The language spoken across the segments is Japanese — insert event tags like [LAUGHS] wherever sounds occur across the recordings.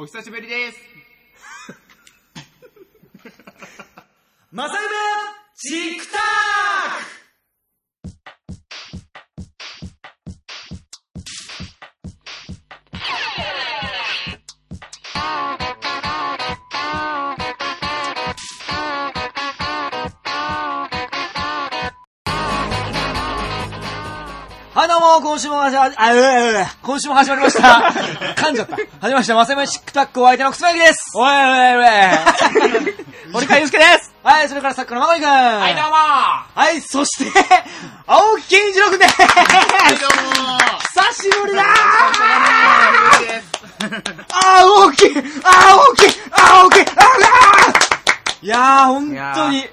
お久しぶりです。マサイブチクタは今週も始まり、あ、うう今週も始まりました。[LAUGHS] 噛んじゃった。始まりました、マセマチックタックお相手のくすまゆきです。おいおいおいおい。[LAUGHS] 森川祐介です。はい、それからサッカーのまこいくん。ははい、どうもはい、そして、青木健一郎くんです。はい、どうも久しぶりだー。あー、大きいあー、大きいあー、大きいあーあーいやー、本当いに、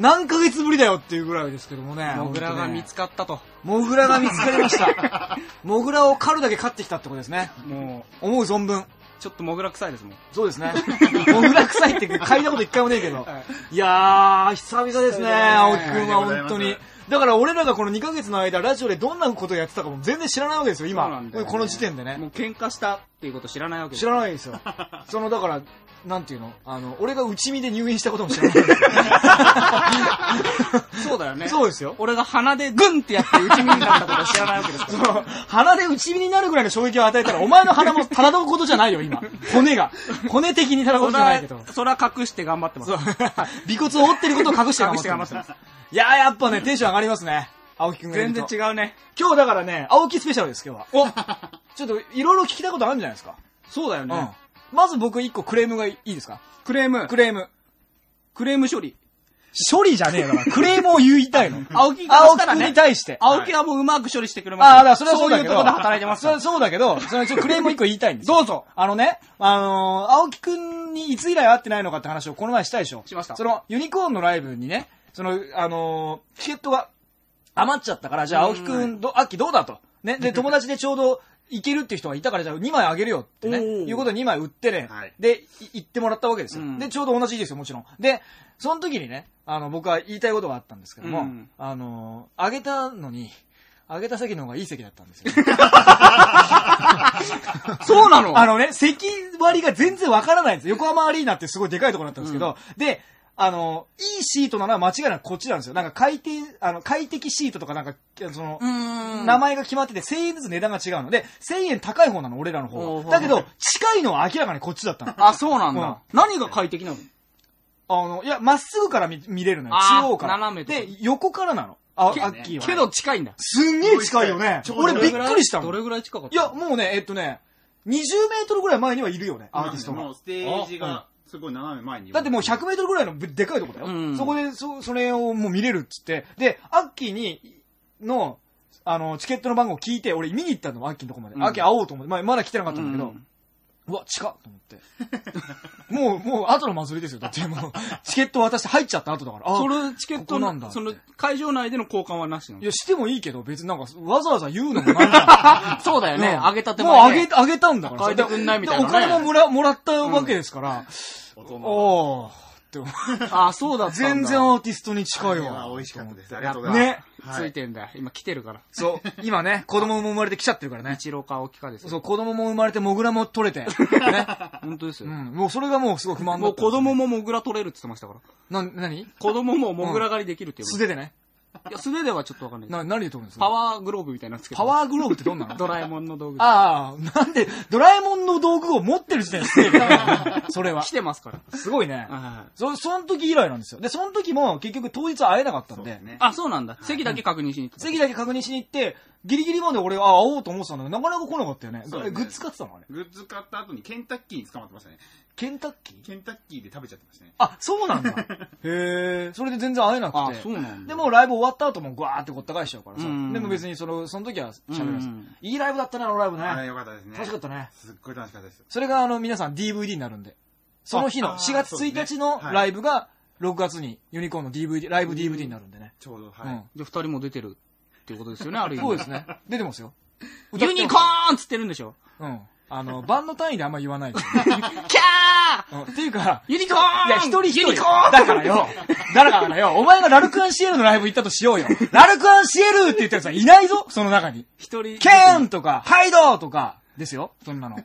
何ヶ月ぶりだよっていうぐらいですけどもね。モグラが見つかかったと。モグラが見つかりました。[LAUGHS] モグラを狩るだけ狩ってきたってことですね。も思う存分。う、ちょっとモグラ臭いですもん。そうですね。[LAUGHS] モグラ臭いって嗅いだこと一回もねえけど。いやー、久々ですね、青木くんは本当に。だから俺らがこの2ヶ月の間、ラジオでどんなことをやってたかも全然知らないわけですよ、今。ねこの時点でね。もう喧嘩したっていうこと知らないわけです知らないんですよ。その、だから、[LAUGHS] なんていうの？あの、俺が内身で入院したことも知らないんですよ。[LAUGHS] そうだよね。そうですよ。俺が鼻でグンってやって内身になったこと知らないわけですから。[LAUGHS] 鼻で内身になるぐらいの衝撃を与えたら、お前の鼻も [LAUGHS] ただのことじゃないよ、今。骨が。骨的にただのことじゃないけど。それは隠して頑張ってます。尾骨を折ってることを隠して頑張ってます。いやー、やっぱね、テンション上がりますね。青木くん全と。然違うね。今日だからね、青木スペシャルです、今日は。おちょっと、いろいろ聞きたいことあるんじゃないですか。そうだよね。うん。まず僕一個クレームがいいですか？クレームク。レーム。クレーム処理。処理じゃねえよ。だからクレームを言いたいの。青木から青木くんしたらねに対して。青木はもううまく処理してくれますよ。ああ、だからそれはそうだけど。そういうところで働いてますそそうだけど、それちょっとクレームを一個言いたいんですよ。どうぞ。あのね、あのー、青木くんにいつ以来会ってないのかって話をこの前したでしょ。しましたその、ユニコーンのライブにね、その、あのー、チケットが余っちゃったから、じゃあ青木くん、ど、秋どうだと。ね、で、[LAUGHS] 友達でちょうど、行けるっていう人がいたから、じゃあ2枚あげるよってね、いうことで2枚売ってね、はいで、い行ってもらったわけですよ。うんで、ちょうど同じですよ、もちろん。で、その時にね、あの、僕は言いたいことがあったんですけども、うんあのー、あげたのに、あげた席の方がいい席だったんですよ。[LAUGHS] [LAUGHS] そうなの？あのね、席割りが全然わからないんですよ。横浜アリーナってすごいでかいところだったんですけど、で、あの、いいシートなのは間違いなくこっちなんですよ。なんか快適、あの、快適シートとかなんか、その。名前が決まってて1000円ずつ値段が違うので、1000円高い方なの、俺らの方。だけど、近いのは明らかにこっちだったの。[LAUGHS] あ、そうなんうんだ。何が快適なの？あの、いや、まっすぐから見見れるのよ。中央から。斜めで、横からなの。あ、アけッキーは。けど、近いんだ。すんげえ近いよね。俺びっくりしたもん。どれぐらい近かった？いや、もうね、えっとね、20メートルぐらい前にはいるよね、アーティストがもう。ステージが、すごい斜め前に。だってもう100メートルぐらいのでかいとこだよ。うんそこで、そ、それをもう見れるっつって。で、アッキーに、の、あの、チケットの番号を聞いて、俺見に行ったの、アッキーのとこまで。うんアッキー会おうと思って。まあ、まだ来てなかったんだけど、うんうわ、近っと思って。もう、もう、後の祭りですよ。だってもう、チケット渡して入っちゃった後だから。あそれ、チケットここなんだの、その、会場内での交換はなしなの？いや、してもいいけど、別になんか、わざわざ言うのもなんか。[LAUGHS] そうだよね。うんあげたてもうあげ、あげたんだから変えてくんないみたいなねでお金ももら、もらったわけですから、お供おーって思う。あ、そうだった。全然アーティストに近いわ。美味しかったです。ありがとうございます。ね。ついてんだよ。今来てるから。そう。今ね、[LAUGHS] 子供も生まれてきちゃってるからね。一郎か青木かですよ。そう、子供も生まれて、モグラも取れて。[LAUGHS] ね。本当ですよ。うん。もうそれがもうすごい不満だ。もう子供。もモグラ取れるって言ってましたから。な、なに子供もモグラ狩りできるっていう。素手でね。いや、素手ではちょっとわかんない。な、何で取るんですか？パワーグローブみたいなのつけて。パワーグローブってどんなの？ドラえもんの道具。ああ、なんで、ドラえもんの道具を持ってる時点で [LAUGHS] それは来。てますから。すごいね。はそ、その時以来なんですよ。で、その時も結局当日は会えなかったんで。あ、そうなんだ。席だけ確認しに行ってた。席だけ確認しに行って、ギリギリまで俺、あ、会おうと思ってたんだけど、なかなか来なかったよね。そねグッズ買ってたのあれ。グッズ買った後にケンタッキーに捕まってましたね。ケンタッキー？ケンタッキーで食べちゃってましたね。あ、そうなんだ。[LAUGHS] へえ、それで全然会えなくて。あ、そうなんだ。でもライブ終わった後もグワーってごった返しちゃうからさ。うんでも別にその、その時は喋りますうん。いいライブだったね、あのライブね。あれよかったですね。楽しかったね。すっごい楽しかったです。それがあの皆さん DVD になるんで。その日のあ4月1日のライブが6月にユニコーンの DVD、ライブ DVD になるんでね。ちょうど、はい。うん。じゃあ二人も出てるっていうことですよね、ある意味。そうですね。出てますよ。[LAUGHS] ユニコーンっつってるんでしょうん。あの、バンド単位であんま言わないで。[LAUGHS] キャーうんっていうか、ユニコーンいや、一人一人。ユニコーンだからよ。だからよ。お前がラルクアンシエルのライブ行ったとしようよ。ラルクアンシエルって言ったやつはいないぞ、その中に。一人。ケーンとか、ハイドとか、ですよ。そんなの。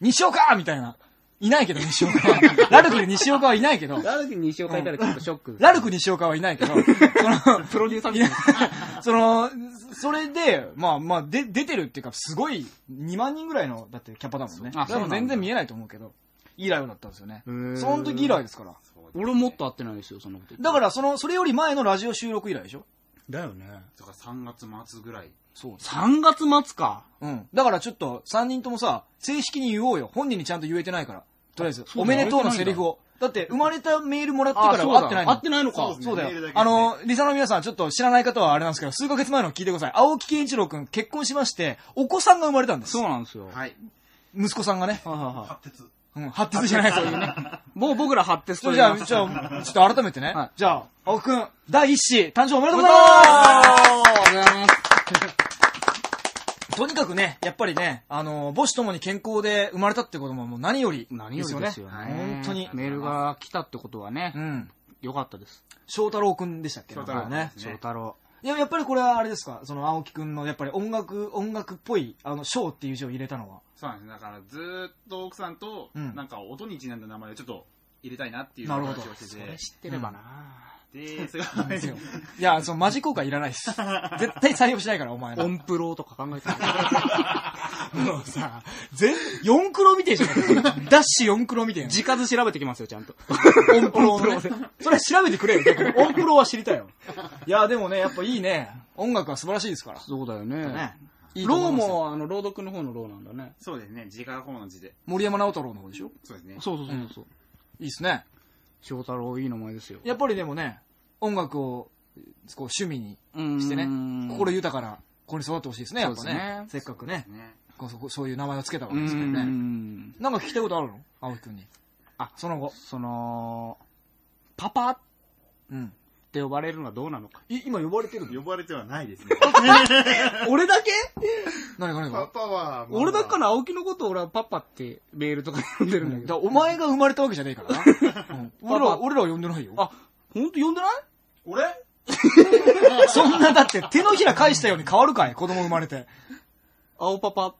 西岡みたいな。いないけど、西岡は。ラルクで西岡はいないけど、ラルクに西岡いたらちょっとショック。ラルク西岡はいないけど、その、プロデューサーいや [LAUGHS] その、それで、まあまあ、で、出てるっていうか、すごい、2万人ぐらいの、だってキャパだもんね。あそうなんだでも全然見えないと思うけど、いいライブだったんですよね。ーその時以来ですから。俺もっと会ってないですよ、そんなこと。だから、その、それより前のラジオ収録以来でしょ？だよね。だから3月末ぐらい。そう。3月末か。うん。だからちょっと、3人ともさ、正式に言おうよ。本人にちゃんと言えてないから。とりあえず、おめでとうのセリフを。だって、生まれたメールもらってからあそうだ会ってないの会ってないのか。そうそうだメールだあの、リサの皆さん、ちょっと知らない方はあれなんですけど、数ヶ月前の聞いてください。青木健一郎くん結婚しまして、お子さんが生まれたんです。そうなんですよ。はい。息子さんがね。はいはいはうん、発鉄じゃないですよね。い。もう僕ら発鉄それじゃあ、と言います。じゃあ、ちょっと改めてね。はいじゃあ、青木くん、第一子、誕生おめでとうございあまりがとうございます。す [LAUGHS] とにかくね、やっぱりね、あの、母子ともに健康で生まれたってことももう何より何よりですよね。本当に。メールが来たってことはねう、ん。よかったです。翔太郎くんでしたっけ？翔太郎ね。です翔太郎。いや、やっぱりこれはあれですか？その青木くんの、やっぱり音楽、音楽っぽい、あの、翔っていう字を入れたのは。そうなんです。だからずーっと奥さんと、うんなんか音にちなんだ名前をちょっと入れたいなっていうなるほど話をしてて。それ知ってればな。で、いや、そのマジ効果いらないです。[LAUGHS] 絶対採用しないから、お前の。音プロとか考えてる。もうさ、全、4クロみてえじゃん。ダッシュ4クロみてえな。字数調べてきますよ、ちゃんと。音プロをね。それ調べてくれよ、逆に。音プロは知りたいよ。いや、でもね、やっぱいいね。音楽は素晴らしいですから。そうだよねね。いいとローも、あの、朗読の方のローなんだね。そうですね。字が方の字で。森山直太郎の方でしょ？そうですね。そうそうそうそう。いいっすね。翔太郎いい名前ですよ。やっぱりでもね、音楽を、こう、趣味にしてね、心豊かな子に育ってほしいですね、やっぱねね。せっかくね、ね。こうそそういう名前をつけたわけうですからね。ん。なんか聞きたいことあるの？青木くんに。あその後。その、パパ？っうん。て呼ばれるのはどうなのか。い今呼ばれてるの？呼ばれてはないですね。[LAUGHS] 俺だけ？パ何が何がパは、俺だから青木のことを俺はパパってメールとか呼んでるんだけど。お前が生まれたわけじゃねえからな。[LAUGHS] うん俺らは、俺らは呼んでないよ。あ、ほんと呼んでない？俺？[LAUGHS] そんな、だって手のひら返したように変わるかい？子供生まれて。青パパ、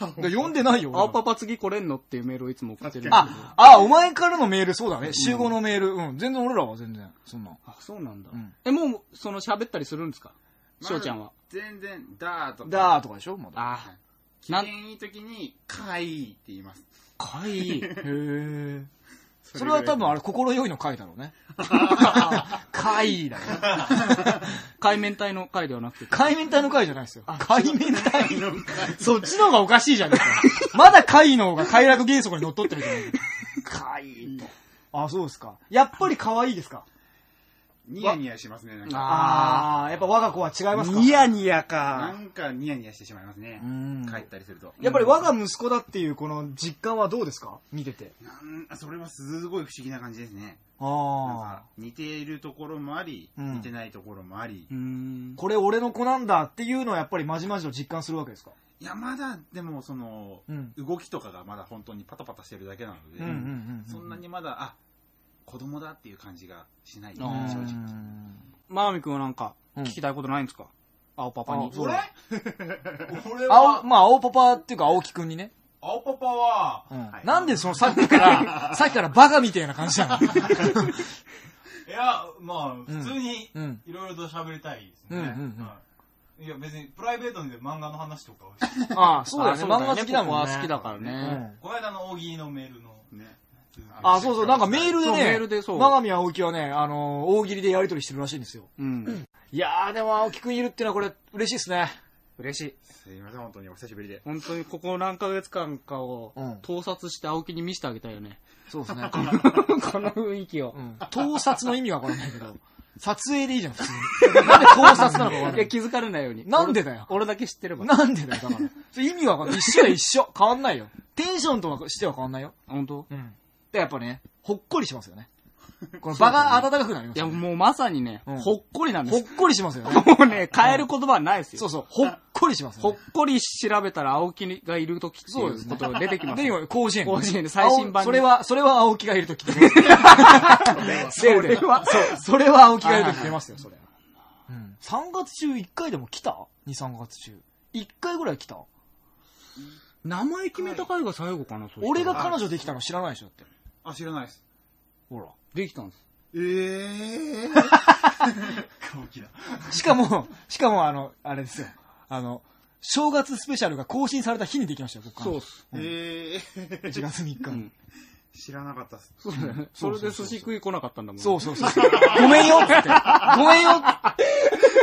だから呼んでないよ。青パパ次来れんのっていうメールをいつも送ってるんですけど。あ、あ、お前からのメール、そうだね。集合のメール。うん。全然俺らは全然。そんな。あ、そうなんだうん。え、もう、その喋ったりするんですか？翔ちゃんは。全然、ダーとか。だーとかでしょ？まだ。あ、機嫌いい時に、かわいいって言います。かわいい。へえ。それは多分あれ、心よいの回だろうね。[LAUGHS] 回だよ。海面体の回ではなくて。海面体の回じゃないですよ。海面体の回。[LAUGHS] そっちの方がおかしいじゃねえか。まだ海の方が快楽原則にのっとってるじゃない海と。あ、そうですか。やっぱり可愛いですか？ニヤニヤしますね、なんか。あー、やっぱ我が子は違いますか？ニヤニヤなか。んかニヤニヤしてしまいますねう。ん帰ったりすると。やっぱり我が息子だっていうこの実感はどうですか？見てて。なんそれはすごい不思議な感じですね。なんあか似ているところもあり、うん似てないところもありう。んー。。これ俺の子なんだっていうのはやっぱりまじまじと実感するわけですか？いや、まだ、でも、その、うん動きとかがまだ本当にパタパタしてるだけなので、うんうんうんうんそんなにまだ、あ、子供だっていう感じがしない、正あー。直。マーミ君はなんか、うん。聞きたいことないんですか？青パパに。俺？[LAUGHS] 俺青、は、まあ、青パパっていうか青木くんにね。青パパは、はい。なんでそのさっきから、[LAUGHS] さっきからバカみたいな感じなの？[LAUGHS] いや、まあ、普通にうん、いろいろと喋りたいですね。い。いや、別に、プライベートで漫画の話とかああ、そうだよね。あ漫画好きだもん好きだからね。うん。この間の大喜利のメールの、ね。あ、そうそう、なんかメールでね、メールでそう真上青木はね、あのー、大喜利でやりとりしてるらしいんですよ。うん。いやー、でも青木くんいるってのはこれ、嬉しいですね。嬉しい。すいません、本当にお久しぶりで。本当にここ何ヶ月間かをうん盗撮して青木に見せてあげたいよね。そうですね。[LAUGHS] [LAUGHS] この雰囲気を。うん。盗撮の意味わからないけど、撮影でいいじゃん、普通に。なんで盗撮なのかわかん [LAUGHS] いや、ない。気づかれないように。なんでだよ俺俺だけ知ってれば。なんでだよ、だから。意味わかんない。一緒だよ、一緒。変わんないよ。テンションとはしては変わんないよ。本当？うん。で、やっぱね、ほっこりしますよね。[LAUGHS] この場が温かくなりまいや、すよね。もうまさにね、うんほっこりなんです。ほっこりしますよね。もうね、変える言葉はないですよ。そうそう、ほっこりしますよね。ほっこり調べたら青木がいる時っていうそうですねことが出てきますで、よ。今、甲子園。甲子園で最新版に青それは、それは青木がいるとき。[LAUGHS] 出る出る。そう、それは青木がいるとき出ますよ、それ。うん。3月中1回でも来た ?2、3月中。1回ぐらい来た？名前決めた回が最後かな、そしたら俺が彼女できたの知らないでしょだって。あ、知らないです。ほら。できたんです。ええ [LAUGHS] しかも、しかもあの、あれですよ。あの、正月スペシャルが更新された日にできましたよ、僕そうっす。ええ1月3日に。うん。知らなかったっす。そうだよね。それで寿司食い来なかったんだもん。そうそうそう。ごめんよっつって。ごめんよ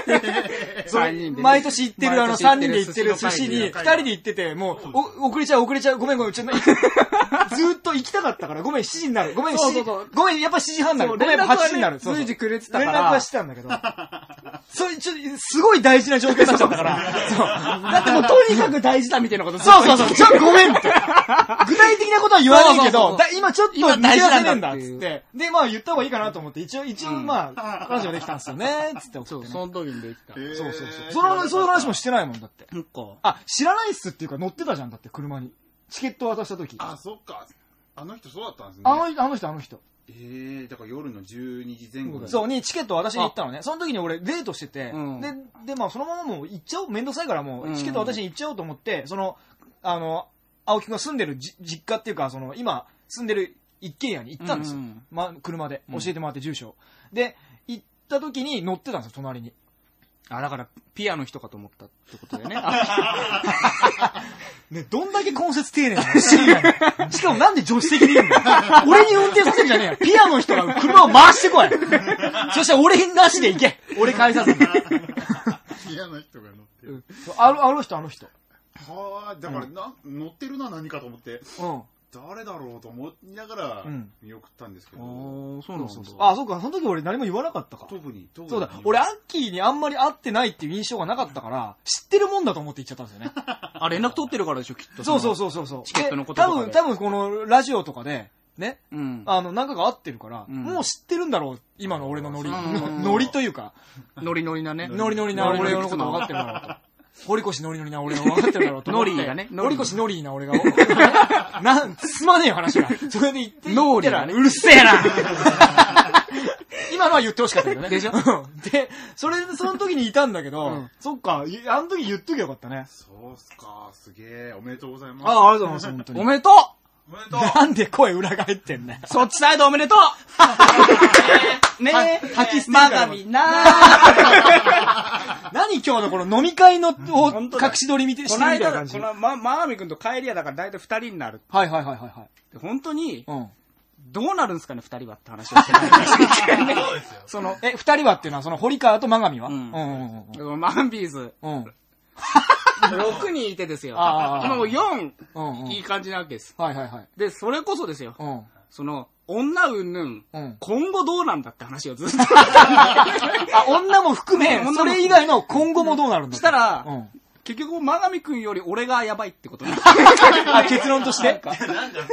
[LAUGHS] それ三人でね毎年行ってるあの毎年行3ってる人で行ってる寿司に、2寿司の会人で行ってて、もう、お遅れちゃう遅れちゃう、ごめんごめん、ちょっと、[LAUGHS] ずーっと行きたかったから、ごめん、7時になる。ごめん、7時ごめん、やっぱ7時半になる。ごめん、連絡はね8時になる。そうそう随時くれてたから連絡はしてたんだけど、[LAUGHS] それ、ちょっと、すごい大事な状況になっちゃったから、そう。[LAUGHS] だってもうとにかく大事だみたいなことそうそうそう、ちょっとごめんって。具体的なことは言わないけど、今ちょっと今大事なんだんだっつって。で、まあ言った方がいいかなと思って、一応、一応うんまあ、彼女ができたんですよね、つって送そう、ってね。その時にできた。そうそうそうその、そういう話もしてないもんだって。あ、知らないっすっていうか乗ってたじゃん、だって車に。チケット渡した時。あ、そっか。あの人そうだったんですね。あの人、あの人、あの人。ええだから夜の12時前後にそう、にチケット渡しに行ったのね。その時に俺デートしてて、うんで、で、まあそのままもう行っちゃおう。めんどくさいからもううんチケット渡しに行っちゃおうと思って、その、あの、青木くんが住んでるじ実家っていうか、その、今住んでる一軒家に行ったんですよ。うんうんま、車で。うん教えてもらって住所を。で、行った時に乗ってたんですよ、隣に。あ、だから、ピアの人かと思ったってことだよね。[LAUGHS] [LAUGHS] ね、どんだけ根節丁寧なの？しかもなんで助手席にいるんだよ。俺に運転させんじゃねえよ。ピアの人が車を回してこい。そしたら俺なしで行け。俺返さずに。嫌な人が乗ってる。あの、あの人、あの人。はあ、だから、な、乗ってるな、何かと思って、うん。誰だろうと思いながらうん見送ったんですけあど、ー、そうなんだ。あ、そうか、その時俺何も言わなかったか。特に、特にそうだ、俺、アッキーにあんまり会ってないっていう印象がなかったから、知ってるもんだと思って行っちゃったんですよね。[LAUGHS] あ、連絡取ってるからでしょ、きっと。そうそうそうそうそう。チケットのことで多分、とかで多分このラジオとかで、ね、う。うん。あの、何回か会ってるから、うんもう知ってるんだろう、今の俺のノリ。うんノリというか、ノリノリなね。ノリノリな俺のこと分かってるだろうと。堀越ノリノリな俺が分かってるだろうと思って。ノリーがね堀越ノリーな俺が。[LAUGHS] なん、すまねえよ話が。それで言って、ノーリうるせえな [LAUGHS] 今のは言ってほしかったけどね。でしょ？うんで、それでその時にいたんだけど、うんそっか、いあの時言っときゃよかったね。そうっすか、すげえ、おめでとうございます。ああ、ありがとうございます、本当に。おめでとうおめでとうなんで声裏返ってんねそっちサイドおめでとう [LAUGHS] ねえ、吐き捨てるまからがみな [LAUGHS] 何今日のこの飲み会の、隠し撮り見て、してこの間、るみたいな感じ。はいこの、ま、まがみくんと帰りやだから大体二人になる。はいはいはいはい。で本当に、うん。どうなるんですかね、二人はって話をしてたんですよねそうですよ。その、え、二人はっていうのは、その、堀川と真上は？うんうんうんうんマンビーズ、うん。うん。6人いてですよ。今もう4、うんうん。いい感じなわけです。はいはいはい。で、それこそですよ。うん。その、女うんぬん、うん。今後どうなんだって話をずっと。[LAUGHS] あ、女も含め、それ以外の今後もどうなるんだしたらうん。結局、マガミくんより俺がやばいってことになるあ、結論としてなんか、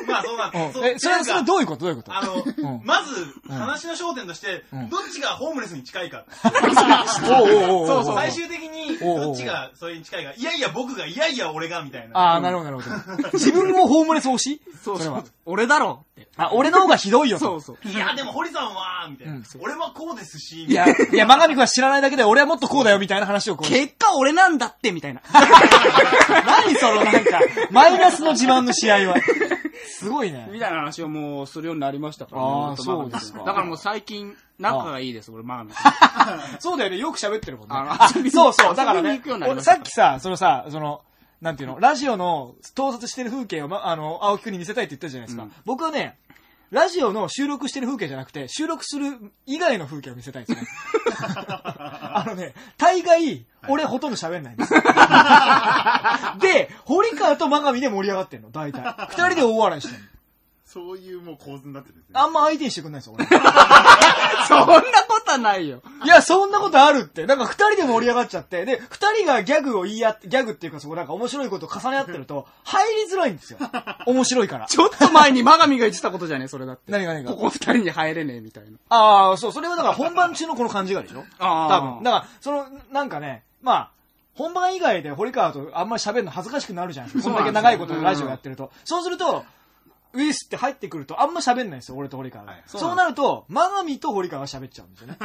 まあそうなんうんそうえ、それ、それどういうこと？どういうこと？あの、んまず、話の焦点として、うんどっちがホームレスに近いか。そうそう最終的に、どっちがそれに近いか。いやいや、僕が、いやいや、俺が、みたいな。ああ、なるほどなるほど。自分もホームレス推し？そうそう。俺だろって。あ、俺の方がひどいよと。そうそう。いや、でも堀さんは、みたいなうん。俺はこうですし、いや、いや、真上君は知らないだけで、俺はもっとこうだよみたいな話をこう。結果俺なんだって、みたいな。[LAUGHS] 何そのなんか、マイナスの自慢の試合は。すごいね。みたいな話をもうするようになりましたから、あー俺とマガミ君そうですかだからもう最近、仲がいいです、俺、マガミ君。そうだよね、よく喋ってるもんね。[LAUGHS] そうそう、だからねさっきさ、そのさ、その、なんていうの、ラジオの盗撮してる風景を、ま、あの、青木くんに見せたいって言ったじゃないですか。うん僕はね、ラジオの収録してる風景じゃなくて、収録する以外の風景を見せたいですね。[LAUGHS] あのね、大概、俺ほとんど喋んないんですよ。[LAUGHS] で、堀川と真上で盛り上がってんの、大体。二人で大笑いしてんの。そういうもう構図になってるんですね。あんま相手にしてくんないですよ、俺。[LAUGHS] そんなことはないよ。いや、そんなことあるって。なんか二人で盛り上がっちゃって、で、二人がギャグを言い合って、ギャグっていうかそこなんか面白いことを重ね合ってると、入りづらいんですよ。面白いから。ちょっと前にマガミが言ってたことじゃね？それだって。何が何が？ここ二人に入れねえみたいな。ああ、そう、それはだから本番中のこの感じがでしょ？あ多分。だから、その、なんかね、まあ、本番以外で堀川とあんまり喋るの恥ずかしくなるじゃないですか。そんだけ長いことラジオやってると。そうすると、ウイスって入ってくるとあんま喋んないんですよ、俺と堀川が。はいそうなると、マガミと堀川が喋っちゃうんですよね。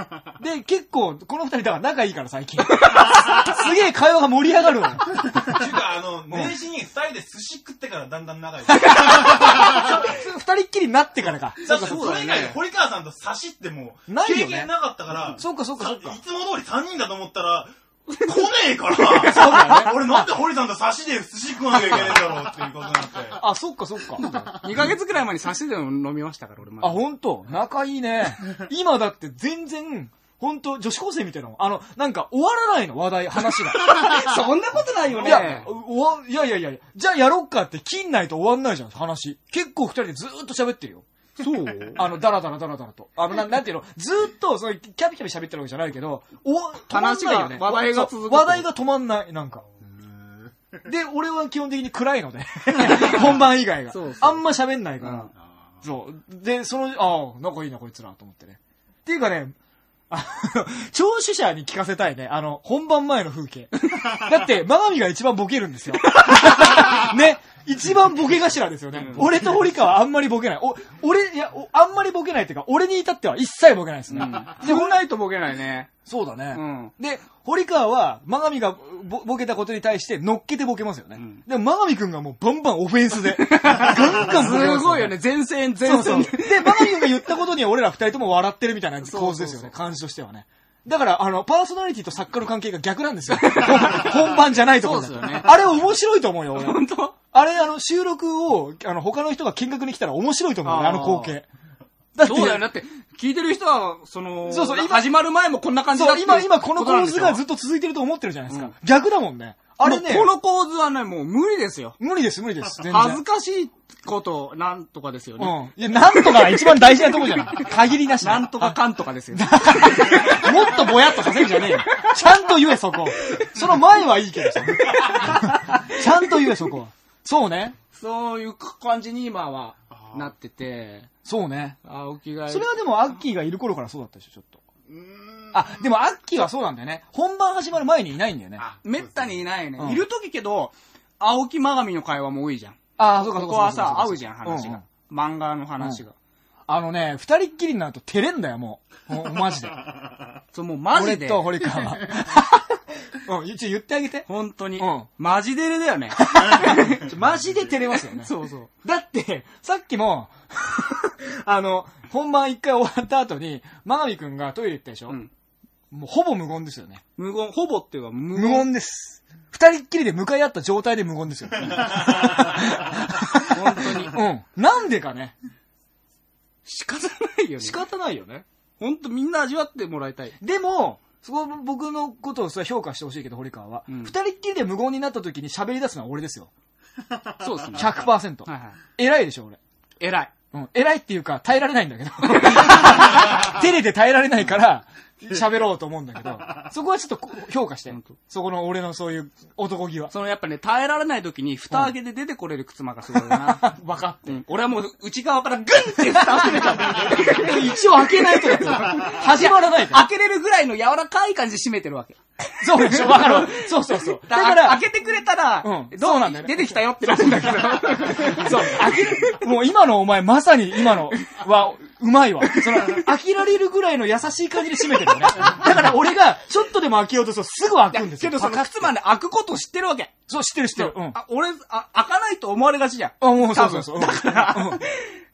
[LAUGHS] で、結構、この二人だから仲いいから最近。すげえ会話が盛り上がるのよ。ていうか、あの、年始に二人で寿司食ってからだんだん仲良く。[LAUGHS] 二人っきりになってからか。だってそれ以外で堀川さんと差しってもう、ないよね経験なかったから、そうかそうかそうかさいつも通り三人だと思ったら、来ねえから、そうだよね。俺なんで堀さんと差しで寿司食わなきゃいけないんだろうっていうことになって。あ、そっかそっか。2ヶ月くらい前に差しでも飲みましたから、俺も。あ、ほんと？仲いいね。今だって全然、ほんと女子高生みたいなの。あの、なんか終わらないの、話題、話が。[LAUGHS] そんなことないよいやね。、おわいやいやいや、じゃあやろっかって切んないと終わんないじゃん、話。結構二人でずーっと喋ってるよ。そう？[LAUGHS] あの、ダラダラダラダラと。あの、なんなんていうの、ずーっと、そういうキャピキャピ喋ってるわけじゃないけど、お、止まんないよね。話が話題が続く話題が止まんない、なんか。で、俺は基本的に暗いので、[LAUGHS] 本番以外が。そうそうあんま喋んないから。うんそう。で、その、ああ、仲いいな、こいつら、と思ってね。っていうかね、あの、聴取者に聞かせたいね。あの、本番前の風景。だって、マガミが一番ボケるんですよ。[LAUGHS] ね。一番ボケ頭ですよね。俺と堀川はあんまりボケない。お、俺、いや、おあんまりボケないっていうか、俺に至っては一切ボケないですね。で、ほんないとボケないね。そうだね。うん。で、堀川は、マガミがボボケたことに対して乗っけてボケますよね。んでも、マガミくんがもうバンバンオフェンスで、[LAUGHS] ガンガンボケますすごいよね。前線、前そうそう。線。で、マガミ君が言ったことには俺ら二人とも笑ってるみたいな構図ですよね、そうそう感じとしてはね。だから、あの、パーソナリティと作家の関係が逆なんですよ。[LAUGHS] 本番じゃないところでそうですよねあれ面白いと思うよ、俺。本当？あれ、あの、収録を、あの、他の人が見学に来たら面白いと思うよ、ああーの光景。だって、そうだよ。だって、聞いてる人は、その、そうそう今始まる前もこんな感じだそう、今、今この構図がずっっと続いてると思ってるじゃないですか。うん逆だもんね。あれね、この構図はね、もう無理ですよ。無理です、無理です。全然。恥ずかしいこと、なんとかですよね。うん。いや、なんとかが一番大事なとこじゃない。[LAUGHS] 限りなし。なんとかかんとかですよ。[LAUGHS] もっとぼやっとさせるんじゃねえよ。ちゃんと言え、そこ。その前はいいけどさ。[LAUGHS] ちゃんと言え、そこは。そうね。そういう感じに今はなってて、そうね。青木が。それはでも、アッキーがいる頃からそうだったでしょ、ちょっと。あ、でも、アッキーはそうなんだよね。本番始まる前にいないんだよね。あめったにいないね。うんいる時けど、青木まがみの会話も多いじゃん。あ、そうか、そうか。ここはさ、合うじゃん、話が。漫画の話が。あのね、二人っきりになると照れんだよ、もう。もうマジで。[LAUGHS] そう、もうマジで俺。と堀川。[LAUGHS] うん、一応言ってあげて。本当にうん。マジデレだよね。[LAUGHS] マジで照れますよね。そうそう。だって、さっきも、あの、本番一回終わった後に、マガミくんがトイレ行ったでしょ、うんもうほぼ無言ですよね。無言、ほぼっていうか無無言。言です。二人っきりで向かい合った状態で無言ですよ。本当に。うん。なんでかね。仕方ないよね。仕方ないよね。本当みんな味わってもらいたい。でも、そこ僕のことをそれ評価してほしいけど、堀川は。二、うん人っきりで無言になった時に喋り出すのは俺ですよ。[LAUGHS] そうですね。100%。はいはい。偉いでしょ、俺。偉い。うん。偉いっていうか、耐えられないんだけど。照れて耐えられないから、喋ろうと思うんだけど、[LAUGHS] そこはちょっと評価して。そこの俺のそういう男気は。そのやっぱね、耐えられない時に蓋開けて出てこれる靴間がすごいよな。分かっうん俺はもう内側からグンって蓋を開けちゃう。て。一応開けないと始まらない。開けれるぐらいの柔らかい感じで閉めてるわけ。そうでしょ分かる。そうそうそう。だだか、からら、開けてくれたら、うんどそうなんだよね出てきたよってなるんだけど。そう、開ける、もう今のお前まさに今のは、うまいわ。その、開けられるぐらいの優しい感じで閉めてるよね。だから俺が、ちょっとでも開けようとするとすぐ開くんですよ。けどその靴間で開くことを知ってるわけ。そう、知ってる知ってる。うん。あ、あ、俺、あ、開かないと思われがちじゃん。もうそうそうそう。だからうん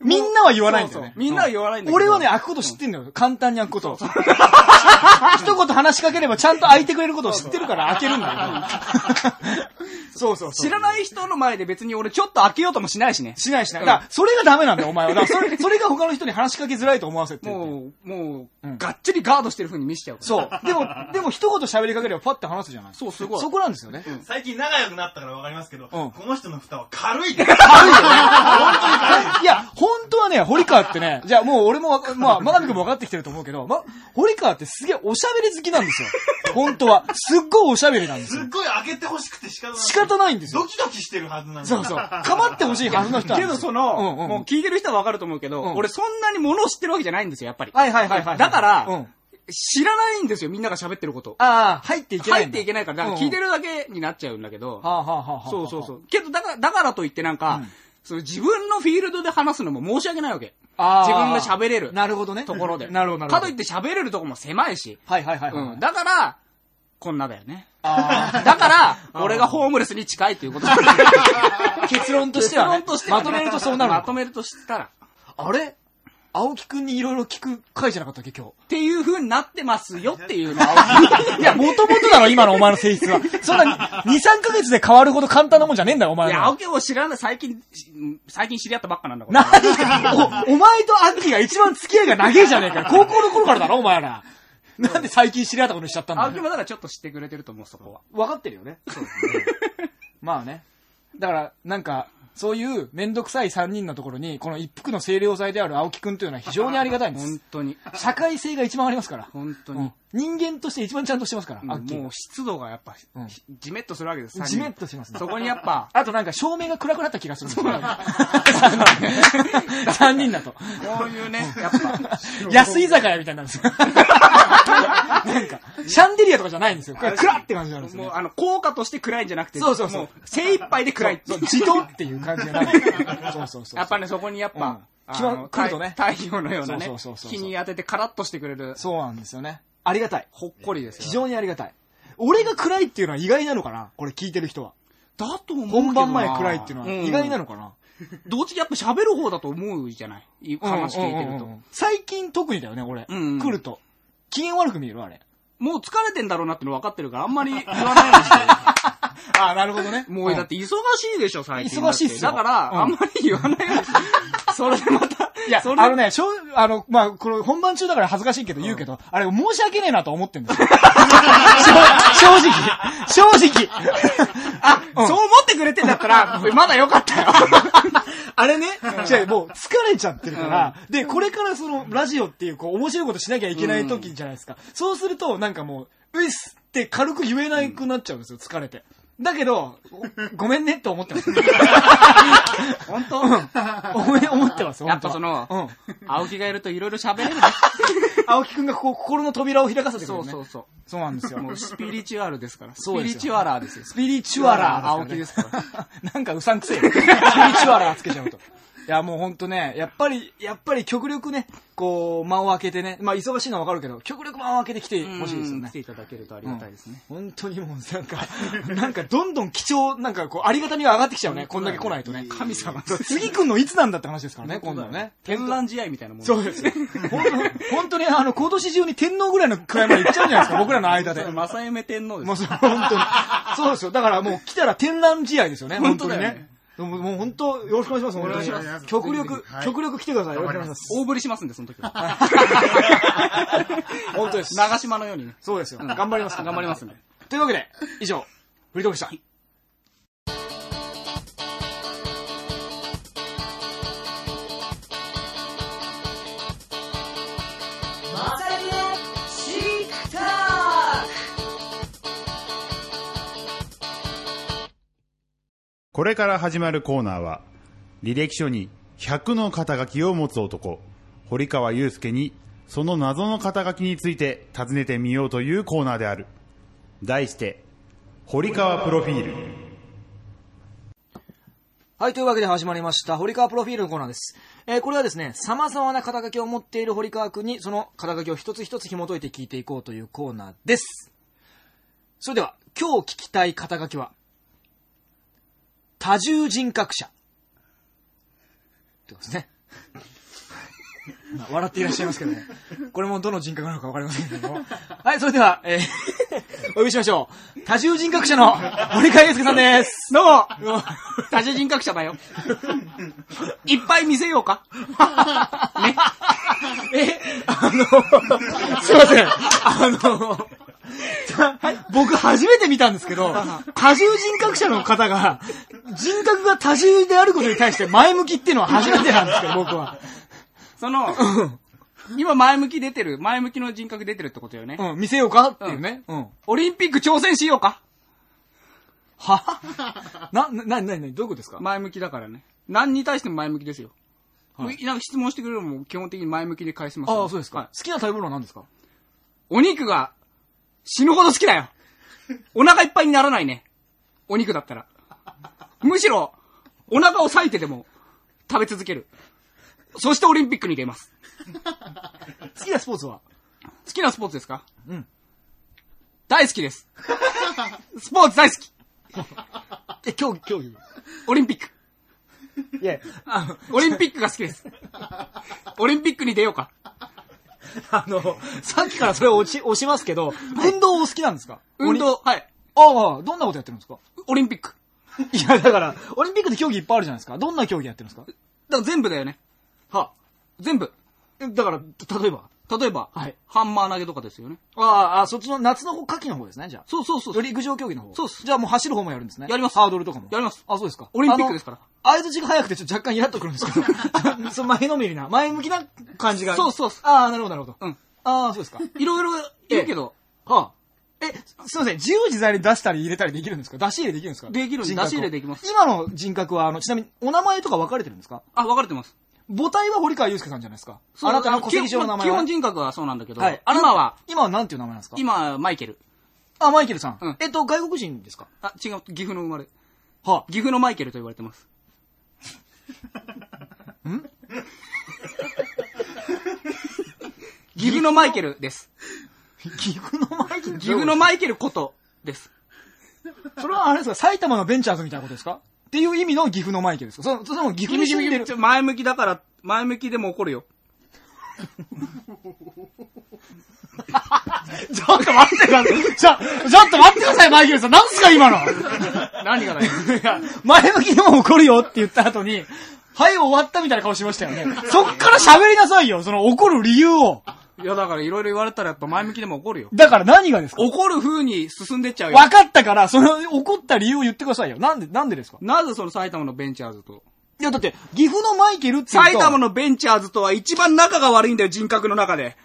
みんなは言わないんだよねそうそう。みんなは言わないんだけど俺はね、開くこと知ってんだよ。簡単に開くこと。[LAUGHS] 一言話しかければちゃんと開いてくれることを知ってるから開けるんだよ。[LAUGHS] そうそうそう。知らない人の前で別に俺ちょっと開けようともしないしね。しないしない。だから、それがダメなんだよ、お前は。だから、それ、それが他の人に話しかけづらいと思わせてる。もう、もう、うんがっちりガードしてる風に見せちゃうから。そう。[LAUGHS] でも、でも一言喋りかければパッて話すじゃないそうすごいそこなんですよね。最近仲良くなったからわかりますけど、んこの人の蓋は軽い。いや、本当はね、堀川ってね、[LAUGHS] じゃあもう俺もまあ、マナミ君も分かってきてると思うけど、ま、堀川ってすげえおしゃべり好きなんですよ。[LAUGHS] 本当は。すっごいおしゃべりなんですよすっ。ごい開けてほしくて仕方ない。仕方ないんですよド。キドキしてるはずなんだそうそう。かまってほしいはずの人なんけですよどその、もう聞いてる人はわかると思うけど、うん俺そんなに物を知ってるわけじゃないんですよ、やっぱり。はいはいはいはい。だからうん。知らないんですよ、みんなが喋ってること。ああ、入っていけない入っていけないから、だから聞いてるだけになっちゃうんだけど、はあはあはあはあ。そうそうそう。けど、だから、だからといってなんか、その自分のフィールドで話すのも申し訳ないわけ。あー自分が喋れるなるほどね。ところで。[LAUGHS] なるほど、なるほど。かといって喋れるとこも狭いし。はいはいはいはい。うん。だから、こんなだよね。あだから、俺がホームレスに近いっていうこと [LAUGHS] 結論としては、ね、結論としてはねまとめるとそうなるまとめるとしたら。あれ？青木くんにいろいろ聞く回じゃなかったっけ、今っていう風になってますよっていうの。[LAUGHS] いや、もともとだろ、今のお前の性質は。そんな、2、3ヶ月で変わるほど簡単なもんじゃねえんだよ、お前の。いや、青木を知らない、最近、し最近知り合ったばっかなんだから。何か、お、お前とアッキーが一番付き合いが長えじゃねえかよ。高校の頃からだろ、お前ら。なんで最近知り合ったことにしちゃったんだよ。青木もだからちょっと知ってくれてると思う、そこは。分かってるよね。[LAUGHS] まあね。だから、なんか、そういうめんどくさい3人のところに、この一服の清涼剤である青木くんというのは非常にありがたいんです本。当に。社会性が一番ありますから。本当にうん。人間として一番ちゃんとしてますから、アッキーがもう湿度がやっぱうん、じめっとするわけです。じめっとしますね。そこにやっぱ、あとなんか照明が暗くなった気がするんですよ。[LAUGHS] 3人だと。こういうね、やっぱ、[LAUGHS] 安居酒屋みたいになるんですよ。[LAUGHS] なんか、シャンデリアとかじゃないんですよ。暗って感じなんですよね。もうあの、効果として暗いんじゃなくて、そうそうそうも精一杯で暗い。そう、自動っていう感じがない。そうそうそう。やっぱね、そこにやっぱ、うん来るとね太太陽のようなねそうそうそうそう、日に当ててカラッとしてくれる、そうなんですよね。ありがたい。ほっこりですよ。非常にありがたい。俺が暗いっていうのは意外なのかな？これ聞いてる人は。だと思うけどな本番前暗いっていうのは意外なのかな、どっちやっぱ喋る方だと思うじゃない？い話聞いてると。最近特にだよね、俺。来ると。機嫌悪く見えるあれ。もう疲れてんだろうなっての分かってるから、あんまり言わないようにしてる。[LAUGHS] ああ、なるほどね。もうだって忙しいでしょ、最近。忙しいっすよだから、うんあんまり言わないようにしてる。それでまた、[LAUGHS] いや、それあのね、しょう、あの、まあ、これ本番中だから恥ずかしいけど言うけど、あれ申し訳ねえなと思ってんですよ。[LAUGHS] 正直。正直。あ、そう思ってくれてんだったら、まだよかったよ。あれね、じゃあもう疲れちゃってるから、で、これからそのラジオっていう、こう、面白いことしなきゃいけない時じゃないですか。そうすると、なんかもう、ういっすって軽く言えなくなっちゃうんですよ、疲れて。だけど、ごごめんねって思ってます。[LAUGHS] 本当？思い思ってます、やっぱその、青木がいるといろいろ喋れるね。うん。青木くんがこう、心の扉を開かせてくれるね。そうそうそう。そうなんですよ。もうスピリチュアルですから。スそうですよピリチュアラーですよ。スピリチュアラー、青木ですから。[LAUGHS] なんかうさんくせえよ。スピリチュアラーつけちゃうと。いや、もうほんとね、やっぱり、やっぱり極力ね、こう、間を空けてね、まあ忙しいのはわかるけど、極力間を空けてきてほしいですよねうん来て。いただけるとありがたいですね。本当にもうなんか、[LAUGHS] なんかどんどん貴重、なんかこう、ありがたみが上がってきちゃうね。こんだけ来ないとね。神様次来んのいつなんだって話ですからね、今度はね。天覧試合みたいなもんそうですよ。本当にあの、今年中に天皇ぐらいの位まで行っちゃうんじゃないですか、[LAUGHS] 僕らの間で。正夢天皇ですもうそう、本当に。そうですよ。だからもう来たら天覧試合ですよね、本当にね。もうもう本当、よろしくお願いします。お願いします極力、はい極力来てください。よろしくお願いします。大振りしますんで、その時は。[LAUGHS] 本当です。長島のようにね。そうですよ。頑張ります。頑張りますんで。というわけで、以上、フリートークでした。これから始まるコーナーは、履歴書に100の肩書きを持つ男、堀川祐介に、その謎の肩書きについて尋ねてみようというコーナーである。題して、堀川プロフィール。はい、というわけで始まりました、堀川プロフィールのコーナーです。えーこれはですね、様々な肩書きを持っている堀川くんに、その肩書きを一つ一つ紐解いて聞いていこうというコーナーです。それでは、今日聞きたい肩書きは、多重人格者。ってことですね。ま [LAUGHS] あ笑っていらっしゃいますけどね。これもどの人格なのかわかりませんけども。[LAUGHS] はい、それでは、えー [LAUGHS] お呼びしましょう。多重人格者の堀川祐介さんです。どうも多重人格者だよ。いっぱい見せようかね。え、あの、すいません。あの、僕初めて見たんですけど、多重人格者の方が、人格が多重であることに対して前向きっていうのは初めてなんですけど、[LAUGHS] 僕は。その、今前向き出てる、前向きの人格出てるってことよね。うん、見せようかっていうね。うん。オリンピック挑戦しようかは？な、な、な、な、な、どういうことですか？前向きだからね。何に対しても前向きですよ。はいなんか質問してくれるのも基本的に前向きで返しますよああ、そうですか。はい好きな食べ物は何ですか？お肉が死ぬほど好きだよ。お腹いっぱいにならないね。お肉だったら。むしろ、お腹を裂いてでも、食べ続ける。そしてオリンピックに出ます。[LAUGHS] 好きなスポーツは？好きなスポーツですか？うん。大好きです。スポーツ大好き。[LAUGHS] え、競技、競技。オリンピック。いや、あの、オリンピックが好きです。オリンピックに出ようか。あの、さっきからそれを押し、押しますけど、運動お好きなんですか？運動、はい。ああ、どんなことやってるんですか？オリンピック。いや、だから、オリンピックで競技いっぱいあるじゃないですか。どんな競技やってるんですか？だから全部だよね。は全部。だから、例えば？例えば、はいハンマー投げとかですよね。ああ、あそっちの夏の夏季の方ですね、じゃあ。そうそうそう。陸上競技の方。そうっすじゃあもう走る方もやるんですね。やりますハードルとかも。やりますあ、そうですか。オリンピックですから。相槌が速くてちょっと若干イラっとくるんですけど。[LAUGHS] その前のめりな、前向きな感じが。そうそうそうああ、なるほど、なるほど。うん。ああ、そうですか。いろいろいるけど、はあ。え、すいません、自由自在に出したり入れたりできるんですか？出し入れできるんですか？できる出し入れできます今の人格は、あの、ちなみに、お名前とか分かれてるんですか？あ、分かれてます。母体は堀川祐介さんじゃないですか。あなたの戸籍上の名前は？基本人格はそうなんだけど、はい。今は、、今はなんていう名前なんですか？今、マイケル。あ、マイケルさん。うんえっと、外国人ですか？あ、違う、岐阜の生まれ。は岐阜のマイケルと言われてます。[LAUGHS] ん？岐阜のマイケルです。岐阜のマイケル岐阜のマイケルことです。それはあれですか？埼玉のベンチャーズみたいなことですか？っていう意味の岐阜のマイケルですか？それそれとも岐阜に住んでる前向きだから、前向きでも怒るよ。[LAUGHS] ちょっと待ってください。ちょ、ちょっと待ってください、マイケルさん。なんすか、今の？何がだよ。いや、前向きでも怒るよって言った後に、はい、終わったみたいな顔しましたよね。そっから喋りなさいよ、その怒る理由を。いや、だからいろいろ言われたらやっぱ前向きでも怒るよ。だから何がですか？怒る風に進んでっちゃうよ。分かったから、その怒った理由を言ってくださいよ。なんで、なんでですか？なぜその埼玉のベンチャーズと？いや、だって、岐阜のマイケルって埼玉のベンチャーズとは一番仲が悪いんだよ、人格の中で。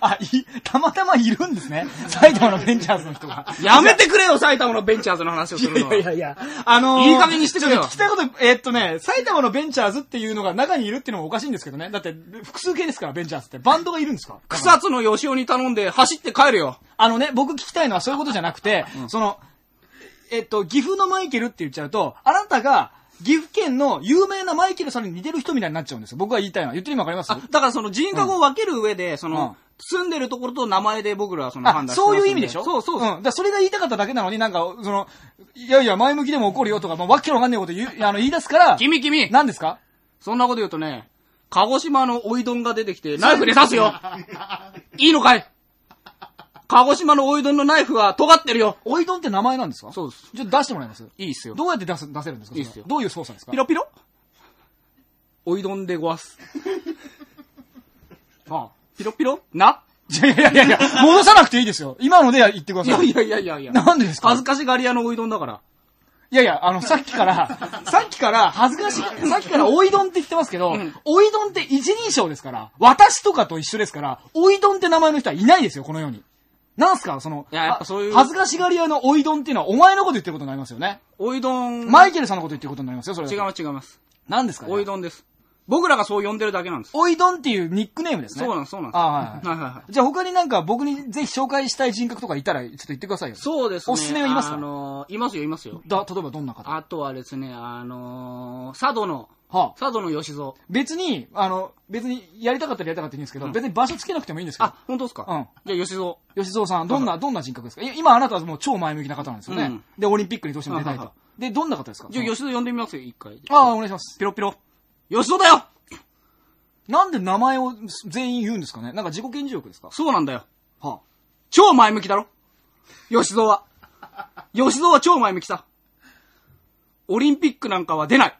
あ、い、たまたまいるんですね。埼玉のベンチャーズの人が。やめてくれよ、埼玉のベンチャーズの話をするのは。いやいや、あのーいい加減にしてくれよ聞きたいこと、えーっとね、埼玉のベンチャーズっていうのが中にいるっていうのもおかしいんですけどね。だって、複数形ですから、ベンチャーズって。バンドがいるんですか？草津の吉尾に頼んで走って帰るよ。あのね、僕聞きたいのはそういうことじゃなくて、その、えっと、岐阜のマイケルって言っちゃうと、あなたが、岐阜県の有名なマイケルさんに似てる人みたいになっちゃうんですよ。僕が言いたいのは。言ってる意味わかります？あ、だからその人格を分ける上で、その、うん。住んでるところと名前で僕らはその判あ、断してそういう意味でしょ？そうそうそう。ん。だそれが言いたかっただけなのになんか、その、いやいや、前向きでも怒るよとか、もうわけのわかんないこと言う、あの、言い出すから、君君。何ですか？そんなこと言うとね、鹿児島のおいどんが出てきて、ナイフで刺すよ。[LAUGHS] いいのかい？鹿児島のおいどんのナイフは尖ってるよおいどんって名前なんですか？そうです。ちょっと出してもらえますいいっすよ。どうやって出す、出せるんですか？いいっすよどういう操作ですか？ピロピロ？おいどんでごわす。[LAUGHS] あピロピロ？な？いやいやいやいや、戻さなくていいですよ。今ので言ってください。いやいやいやいやいや。なんでですか？恥ずかしがり屋のおいどんだから。いやいや、あの、さっきから、[LAUGHS] さっきから、恥ずかしい、さっきから、おいどんって言ってますけど、うんおいどんって一人称ですから、私とかと一緒ですから、おいどんって名前の人はいないですよ、この世に。なんすか？その、いややっぱそういうあ恥ずかしがり屋のおいどんっていうのは、お前のこと言ってることになりますよね。おいどん。マイケルさんのこと言ってることになりますよ、それ。違います違います。何ですか？おいどんです。僕らがそう呼んでるだけなんです。おいどんっていうニックネームですね。そうなんです、そうなんです。あはいはいはいはいはい。じゃあ他になんか僕にぜひ紹介したい人格とかいたら、ちょっと言ってくださいよ。そうですね。おすすめはいますか？あのー、いますよ、いますよ。だ、例えばどんな方？はあとはですね、あのー、佐渡の、あ、佐渡の吉蔵。別に、あの、別にやりたかったらやりたかったらいいんですけど、別に場所つけなくてもいいんですけどあ、、本当ですか？うん。じゃあ吉蔵。吉蔵さん、どんな、どんな人格ですか？い今あなたはもう超前向きな方なんですよね。うんで、オリンピックにどうしても出たいははと。で、どんな方ですか？じゃあ吉蔵呼んでみますよ、一回。ああ、お願いします。ピロピロ。吉蔵だよなんで名前を全員言うんですかね？なんか自己顕示欲ですか？そうなんだよ。は超前向きだろ吉蔵は。吉蔵は超前向きさ。オリンピックなんかは出ない。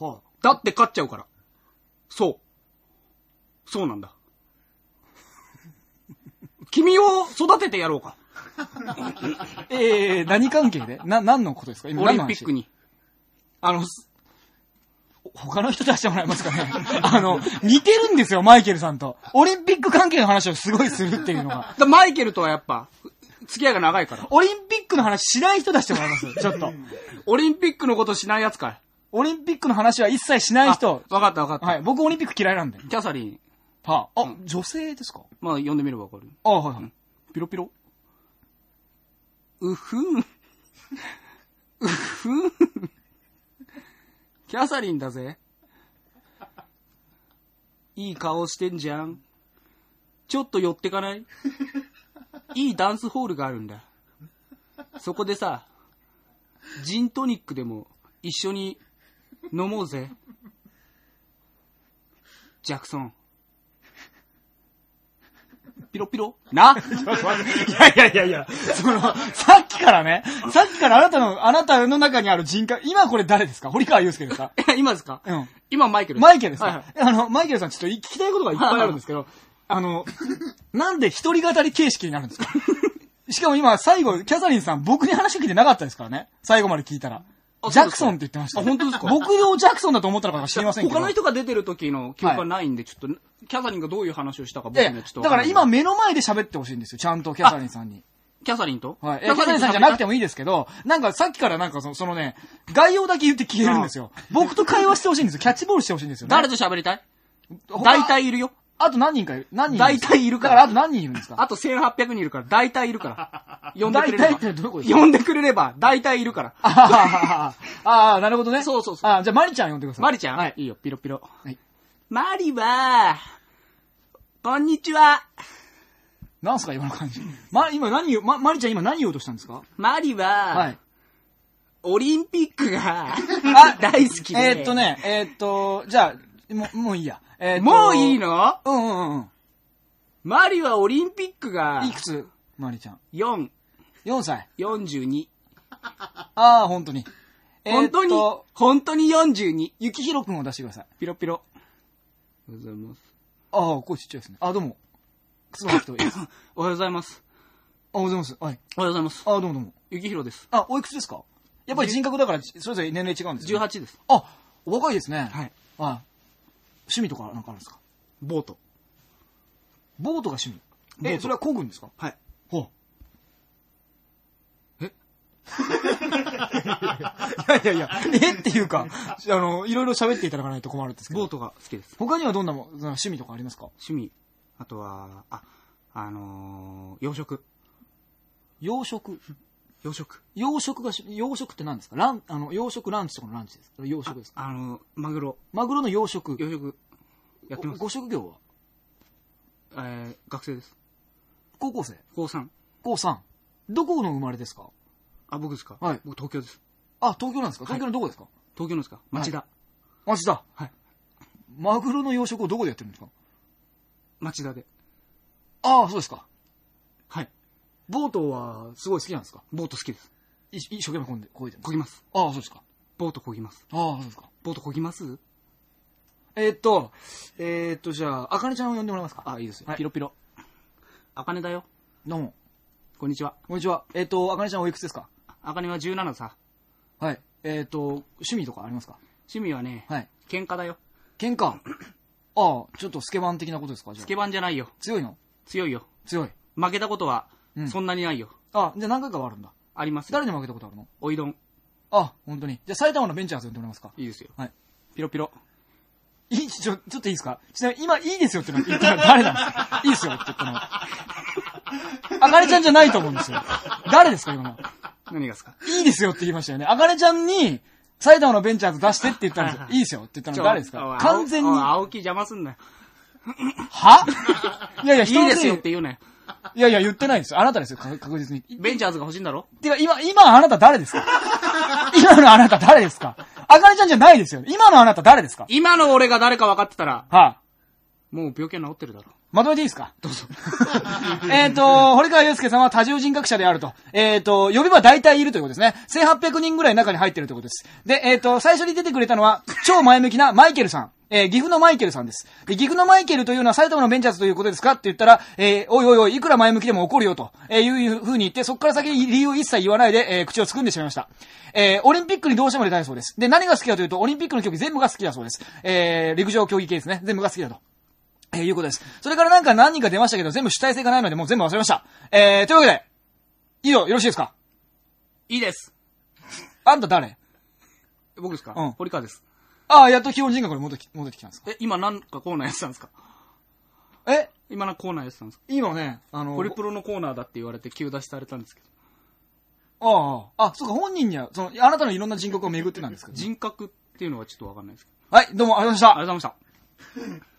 あ、はだって勝っちゃうから。そう。そうなんだ。[LAUGHS] 君を育ててやろうか。あ、えー、何関係で？な、何のことですか？今オリンピックに。に。あの、す他の人出してもらえますかね？[LAUGHS] あの、似てるんですよ、マイケルさんと。オリンピック関係の話をすごいするっていうのが。[LAUGHS] だマイケルとはやっぱ、付き合いが長いから。オリンピックの話しない人出してもらいますちょっと。[LAUGHS] オリンピックのことしないやつかい。オリンピックの話は一切しない人。わかったわかった。はい。僕オリンピック嫌いなんで。キャサリン、はあ、あ、うん女性ですか？まあ呼んでみればわかる。あはいはい。ピロピロ？うふん。うふん。キャサリンだぜ。いい顔してんじゃん。ちょっと寄ってかない？いいダンスホールがあるんだ。そこでさ、ジントニックでも一緒に飲もうぜ。ジャクソン。ピロピロ？[LAUGHS] な？いやいやいやいや、その、さっきからね、さっきからあなたの、あなたの中にある人格、今これ誰ですか？堀川祐介ですか？[LAUGHS] 今ですか？うん。今マイケルマイケルですか、はいはい。あの、マイケルさんちょっと聞きたいことがいっぱいあるんですけど、あの、なんで一人語り形式になるんですか？[LAUGHS] しかも今、最後、キャサリンさん、僕に話聞いてなかったですからね。最後まで聞いたら。あジャクソンって言ってました。あ本当ですか僕をジャクソンだと思ったのか知りませんけど。他の人が出てる時の記憶がないんで、ちょっと、キャサリンがどういう話をしたか僕にはちょっと。だから今、目の前で喋ってほしいんですよ。ちゃんとキャサリンさんに。キャサリンと？はい。えキャサリンさんじゃなくても。もいいですけど、なんかさっきからなんかそのそのね、概要だけ言って消えるんですよ。僕と会話してほしいんですよ。キャッチボールしてほしいんですよ、ね。誰と喋りたい？他大体いるよ。あと何人かいる？何人大体いるかだかららあと何人いるんですか？あと1800人いるから、大体いるから。呼んでくれれば。大体ってどういうことですか？呼んでくれれば、大体いるから。[LAUGHS] あはははああ、なるほどね。そうそうそうあじゃあ、マリちゃん呼んでください。マリちゃんはい。いいよ、ピロピロ。はい。マリは、こんにちは。なんすか、今の感じ。ま、今何言う、ま、マリちゃん今何言おうとしたんですか？マリは、はい。オリンピックがあ [LAUGHS] 大好きで。えーっと。ね、えーっと、じゃあ、もう、もういいや。えーもういいの？うんうんうんマリはオリンピックがうん。いくつ？マリちゃん。4、4歳。42。[LAUGHS] ああ、本当に。本当に、本当に42。ゆきひろくんを出してください。ピロピロ。おはようございます。ああ、声ちっちゃいですね。あ、どうも。靴の人です。あ、[COUGHS] おはようございます。おはようございます。はい。おはようございます。あ、どうもどうも。ゆきひろです。あ、おいくつですか？やっぱり人格だから、それぞれ年齢違うんですよ、ね。18です。あ、お若いですね。はい。はい。趣味とかなんかあるんですか？ボート。ボートが趣味？え、それは漕ぐんですか？はい。ほう。え？[LAUGHS] いやいやいや、え？っていうか、あの、いろいろ喋っていただかないと困るんですけど。ボートが好きです。他にはどんなも趣味とかありますか？趣味。あとは、あ、あのー、洋食。洋食。洋食。洋食がし、洋食って何ですか？ラン、あの、洋食ランチとかのランチですか？洋食ですか？あのー、マグロ。マグロの養殖。養殖。やってますご。ご職業は？えー、学生です。高校生？高3。高3。どこの生まれですか？あ、僕ですか？はい僕東京です。あ、東京なんですか？東京のどこですか、東京のですか？町田。町田？はい。マグロの養殖をどこでやってるんですか？町田で。ああ、そうですか。はい。ボートはすごい好きなんですか？ボート好きです。い一生懸命こんで、こいでるんです漕ぎます。かああ、そうですか。ボート漕ぎます。ああ、そうですか。ボート漕ぎます？えーっと、えーっと、じゃあ、あかねちゃんを呼んでもらえますか？あ、いいですよ。はいピロピロ。あかねだよ。どうも。こんにちは。こんにちは。えーっと、あかねちゃんおいくつですか？あかねは17さ。はい。えーっと、趣味とかありますか？趣味はね、はい。喧嘩だよ。喧嘩？ああ、ちょっとスケバン的なことですか？じゃあスケバンじゃないよ。強いの？強いよ。強い。負けたことはうん、そんなにないよ。あ、じゃあ何回かはあるんだ。ありますよ。誰に負けたことあるの？おいどん。あ、本当に。じゃあ埼玉のベンチャーズ呼んでもらえますか？いいですよ。はい。ピロピロ。いい、ちょ、ちょっといいですか？ちなみに今いいですよっての言ったのは誰なんですか？いいですよって言ったのは。[LAUGHS] あかねちゃんじゃないと思うんですよ。誰ですか今の？何がですか？いいですよって言いましたよね。あかねちゃんに、埼玉のベンチャーズ出してって言ったんですよ。いいですよって言ったのは誰ですか？完全に。おいは青木邪魔すんなよ。[LAUGHS] いやいや、いいですよって言うなよ。いやいや、言ってないですよ。あなたですよ、確確実に。ベンチャーズが欲しいんだろ？てか、今、今あなた誰ですか？[LAUGHS] 今のあなた誰ですか？あかねちゃんじゃないですよ。今のあなた誰ですか？今の俺が誰か分かってたら、はい、もう病気は治ってるだろ。まとめていいですか？どうぞ。[LAUGHS] えっと、堀川祐介さんは多重人格者であると。えっ、と、呼べば大体いるということですね。1800人ぐらい中に入ってるということです。で、えっ、と、最初に出てくれたのは、超前向きなマイケルさん。えー岐阜のマイケルさんです。で、岐阜のマイケルというのは埼玉のベンチャーズということですかって言ったら、えーおいおいおい、いくら前向きでも怒るよと、えーいう風に言って、そこから先に理由を一切言わないで、えー口をつくんでしまいました。えーオリンピックにどうしても出たいそうです。で、何が好きかというと、オリンピックの競技全部が好きだそうです。えー陸上競技系ですね。全部が好きだと。えーいうことです。それからなんか何人か出ましたけど、全部主体性がないので、もう全部忘れました。えー、というわけで、いいよ、よろしいですか？いいです。あんた誰？僕ですか？うん堀川です。ああ、やっと基本人格に戻ってき戻ってきたんですか？え、今なんかコーナーやってたんですか？え？今なんかコーナーやってたんですか？今ね、あの、ホリプロのコーナーだって言われて急出しされたんですけど。ああ、あ、そうか、本人には、その、あなたのいろんな人格を巡ってたんですけど、人格、っていうのはちょっとわかんないですけはい、どうもありがとうございまど。ありがとうございました。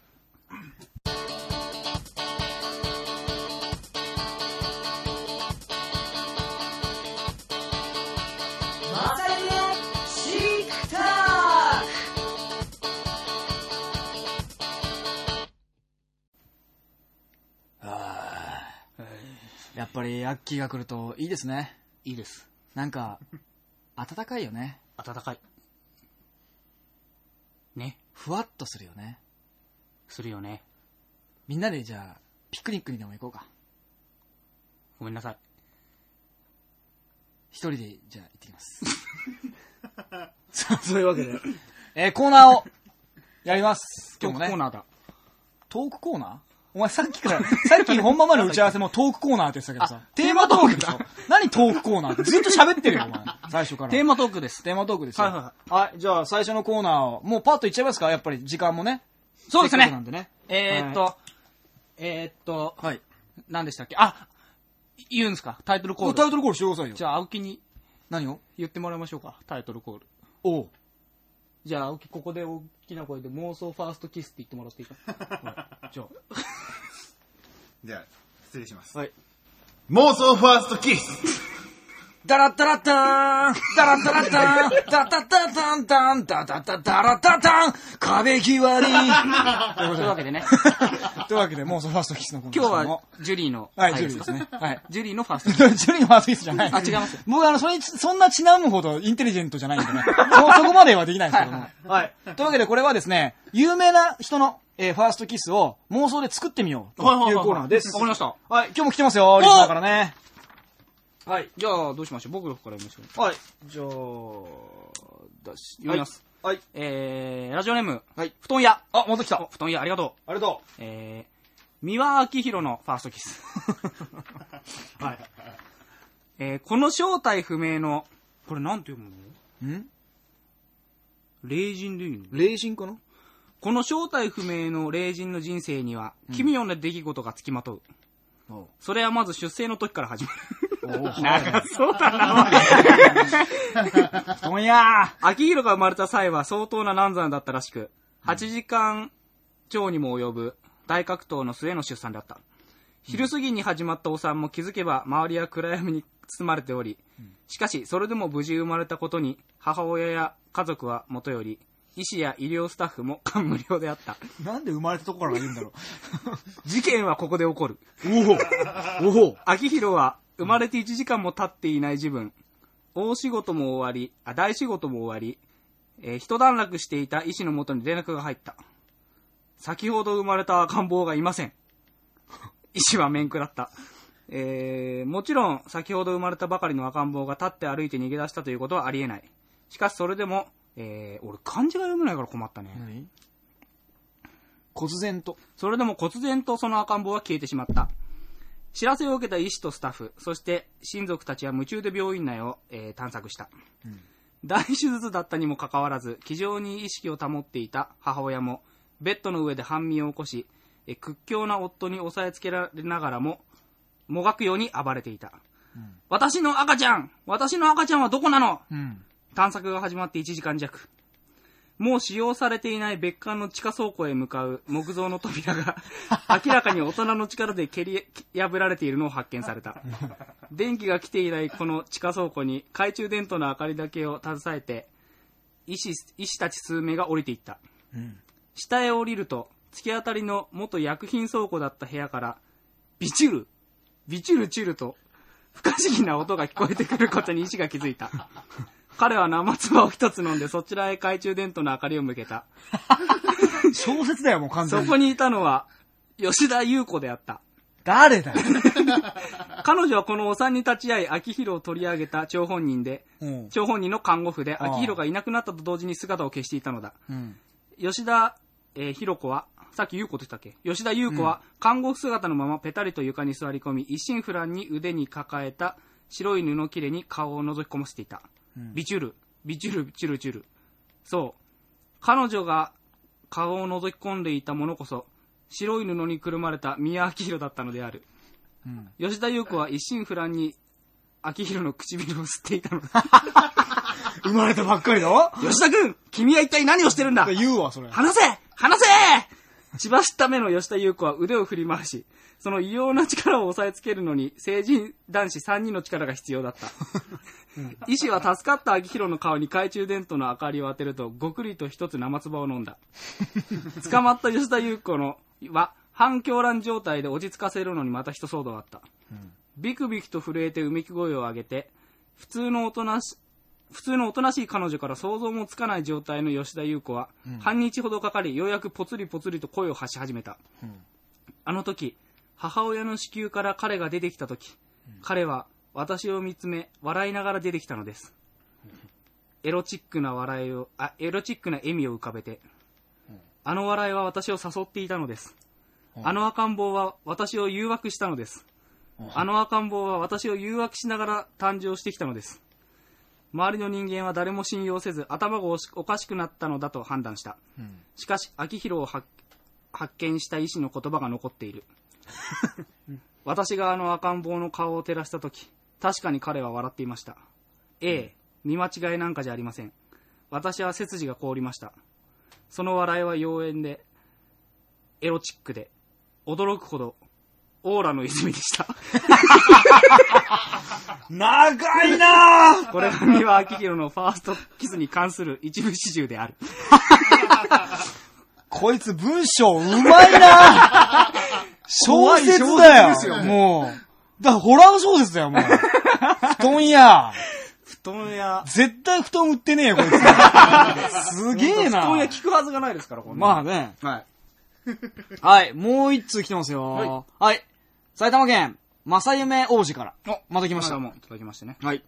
やっぱり、アッキーが来るといいですね。いいです。なんか、暖かいよね。暖かい。ね。ふわっとするよね。するよね。みんなでじゃあ、ピクニックにでも行こうか。ごめんなさい。一人で、じゃあ行ってきます。[LAUGHS] そうそういうわけで。えーコーナーを、やります。今日もね。コーナーだ。トークコーナー？お前さっきから、さっき本番までの打ち合わせもトークコーナーって言ってたけどさ、テーマトークでしょ何トークコーナー？ってずっと喋ってるよ、お前。最初から。テーマトークです。テーマトークですよ。はいはいはい。じゃあ最初のコーナーを、もうパッといっちゃいますか？やっぱり時間もね。そうですねなんでね。えーっと、えーっと、はい。何でしたっけ？あ、言うんですか？タイトルコール。タイトルコールしてくださいよ。じゃあ、青木に何を？言ってもらいましょうか？タイトルコール。おう。じゃあ、青木、ここで大きな声で妄想ファーストキスって言ってもらっていいか？[LAUGHS] じゃあ。じゃあ、失礼します。はい。妄想ファーストキスダラッダラッターンダラッダラッターンダダダダンダンダダダダラダダン壁際にというわけでね、[LAUGHS] というわけで、妄想ファーストキスのコーナー今日はジュリーのはい、回ジュリーですね。はい。ジュリーのファーストキス。[LAUGHS] ジュリーのファーストキスじゃない。あ違います僕、あの、それに、そんなちなむほどインテリジェントじゃないんでね。[LAUGHS] そそこまではできないんですけども。はい。というわけで、これはですね、有名な人の、えーファーストキスを妄想で作ってみようというコーナーです。わかりました。はい、今日も来てますよ、リスナーからね。はい。じゃあ、どうしましょう？僕の方から読みましょう。はい。じゃあ、だし、読みます。はい。えー、ラジオネーム、はい。布団屋。あ、また来た。お布団屋、ありがとう。ありがとえー、三輪明宏のファーストキス。[LAUGHS] はい。[LAUGHS] えー、この正体不明の、これなんて読むの？ん？霊人でいいの？霊人かな？この正体不明の霊人の人生には、奇妙な出来事がつきまとう。おそれはまず出生の時から始まる。お長そうだな、布団や秋広が生まれた際は相当な難産だったらしく、8時間超にも及ぶ大格闘の末の出産だった。昼過ぎに始まったお産も気づけば周りは暗闇に包まれており、しかしそれでも無事生まれたことに母親や家族はもとより、医師や医療スタッフも [LAUGHS] 感無量であった。なんで生まれたところから言うんだろ事件はここで起こる。う。おおお秋広は生まれて1時間も経っていない自分、大仕事も終わり、あ大仕事も終わり、えー一段落していた医師のもとに連絡が入った。先ほど生まれた赤ん坊がいません。医師は面食らった。えーもちろん先ほど生まれたばかりの赤ん坊が立って歩いて逃げ出したということはありえない。しかしそれでも、えー俺漢字が読めないから困ったね。何？忽然と。それでも忽然とその赤ん坊は消えてしまった。知らせを受けた医師とスタッフ、そして親族たちは夢中で病院内を、えー探索した。大手術だったにもかかわらず、気丈に意識を保っていた母親も、ベッドの上で半身を起こし、えー屈強な夫に押さえつけられながらも、もがくように暴れていた。私の赤ちゃん私の赤ちゃんはどこなの？うん。探索が始まって1時間弱。もう使用されていない別館の地下倉庫へ向かう木造の扉が [LAUGHS] 明らかに大人の力で蹴り破られているのを発見された。電気が来ていないこの地下倉庫に懐中電灯の明かりだけを携えて医師医師たち数名が降りていった。下へ降りると突き当たりの元薬品倉庫だった部屋からビチュルビチュルチュルと不可思議な音が聞こえてくることに医師が気づいた。彼は生唾を一つ飲んでそちらへ懐中電灯の明かりを向けた。[LAUGHS] 小説だよ、もう完全に。そこにいたのは吉田優子であった。誰だよ。[LAUGHS] 彼女はこのお産に立ち会い、秋広を取り上げた張本人で、うん。張本人の看護婦で、ああ秋広がいなくなったと同時に姿を消していたのだ。うん。吉田、えー、ひろ子は、さっき優子と言ったっけ？吉田優子は、看護婦姿のままペタリと床に座り込み、一心不乱に腕に抱えた白い布切れに顔を覗き込ませていた。ビチュル、ビチュル、ビチュル、チュル。そう。彼女が顔を覗き込んでいたものこそ、白い布にくるまれた宮明宏だったのである。吉田優子は一心不乱に秋広の唇を吸っていたのだ。[LAUGHS] 生まれたばっかりだろ？吉田君君は一体何をしてるんだ？言うわ、それ。離せ離せ千葉した目の吉田優子は腕を振り回し、その異様な力を押さえつけるのに、成人男子3人の力が必要だった。医師は助かった秋広の顔に懐中電灯の明かりを当てると、ごくりと一つ生唾を飲んだ。捕まった吉田優子のは、反狂乱状態で落ち着かせるのにまた一騒動あった。ビクビクと震えてうめき声を上げて、普通のおとなし、普通のおとなしい彼女から想像もつかない状態の吉田優子は、半日ほどかかり、ようやくぽつりぽつりと声を発し始めた。あの時、母親の子宮から彼が出てきた時、彼は私を見つめ、笑いながら出てきたのです。エロチックな笑いを、あ、エロチックな笑みを浮かべて、あの笑いは私を誘っていたのです。あの赤ん坊は私を誘惑したのです。あの赤ん坊は私を誘惑しながら誕生してきたのです。周りの人間は誰も信用せず、頭がおかしくなったのだと判断した。しかし、秋広を発発見した医師の言葉が残っている。[LAUGHS] 私があの赤ん坊の顔を照らしたとき、確かに彼は笑っていました。ええ、見間違いなんかじゃありません。私は背筋が凍りました。その笑いは妖艶で、エロチックで、驚くほど、オーラの泉でした。長いなぁこれが三輪明宏のファーストキスに関する一部始終である。こいつ文章うまいなぁ小説だ怖い小説ですよよ、もう。だからホラー小説だよ、もう。布団や。布団屋、絶対布団売ってねえよ、こいつ。すげえな布団屋聞くはずがないですから、こんなまあね。はい。はい、もう一通来てますよ。はい。埼玉県、正夢王子から。おまた来ました。もいただきましてね。はい。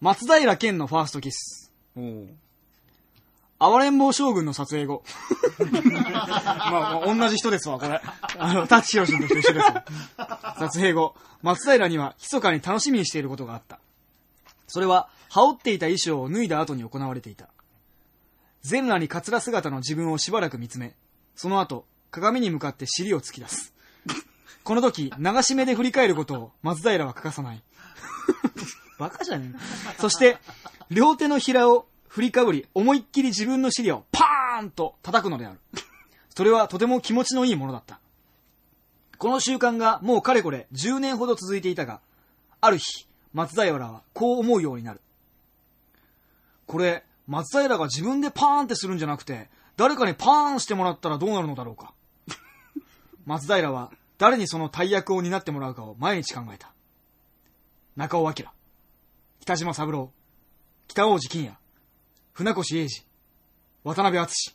松平健のファーストキス。おお。暴れん坊将軍の撮影後。まあ、まあ、同じ人ですわ、これ。あの、舘ひろしの時と一緒ですわ。撮影後、松平には密かに楽しみにしていることがあった。それは、羽織っていた衣装を脱いだ後に行われていた。全裸にカツラ姿の自分をしばらく見つめ、その後、鏡に向かって尻を突き出す。この時、流し目で振り返ることを松平は欠かさない。[LAUGHS] バカじゃねえそして、両手のひらを振りかぶり、思いっきり自分の尻をパーンと叩くのである。それはとても気持ちのいいものだった。この習慣がもうかれこれ10年ほど続いていたが、ある日、松平はこう思うようになる。これ、松平が自分でパーンってするんじゃなくて、誰かにパーンしてもらったらどうなるのだろうか。松平は誰にその大役を担ってもらうかを毎日考えた。中尾明、北島三郎、北王子金也、船越英二、渡辺篤。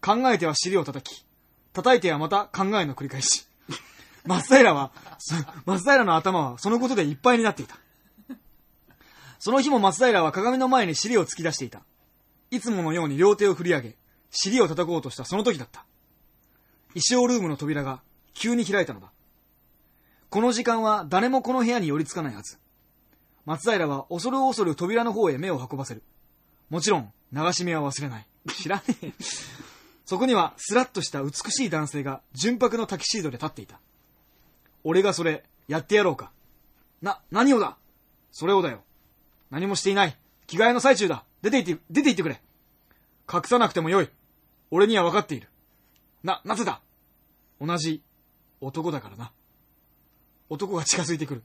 考えては尻を叩き、叩いてはまた考えの繰り返し。[LAUGHS] 松平は、松平の頭はそのことでいっぱいになっていた。その日も松平は鏡の前に尻を突き出していた。いつものように両手を振り上げ、尻を叩こうとしたその時だった。衣装ルームの扉が急に開いたのだ。この時間は誰もこの部屋に寄りつかないはず。松平は恐る恐る扉の方へ目を運ばせる。もちろん、流し目は忘れない。知らねえ。そこには、スラッとした美しい男性が、純白のタキシードで立っていた。俺がそれ、やってやろうか。な、何をだ？それをだよ。何もしていない。着替えの最中だ。出て行って、出て行ってくれ。隠さなくてもよい。俺には分かっている。な、なぜだ同じ、男だからな。男が近づいてくる。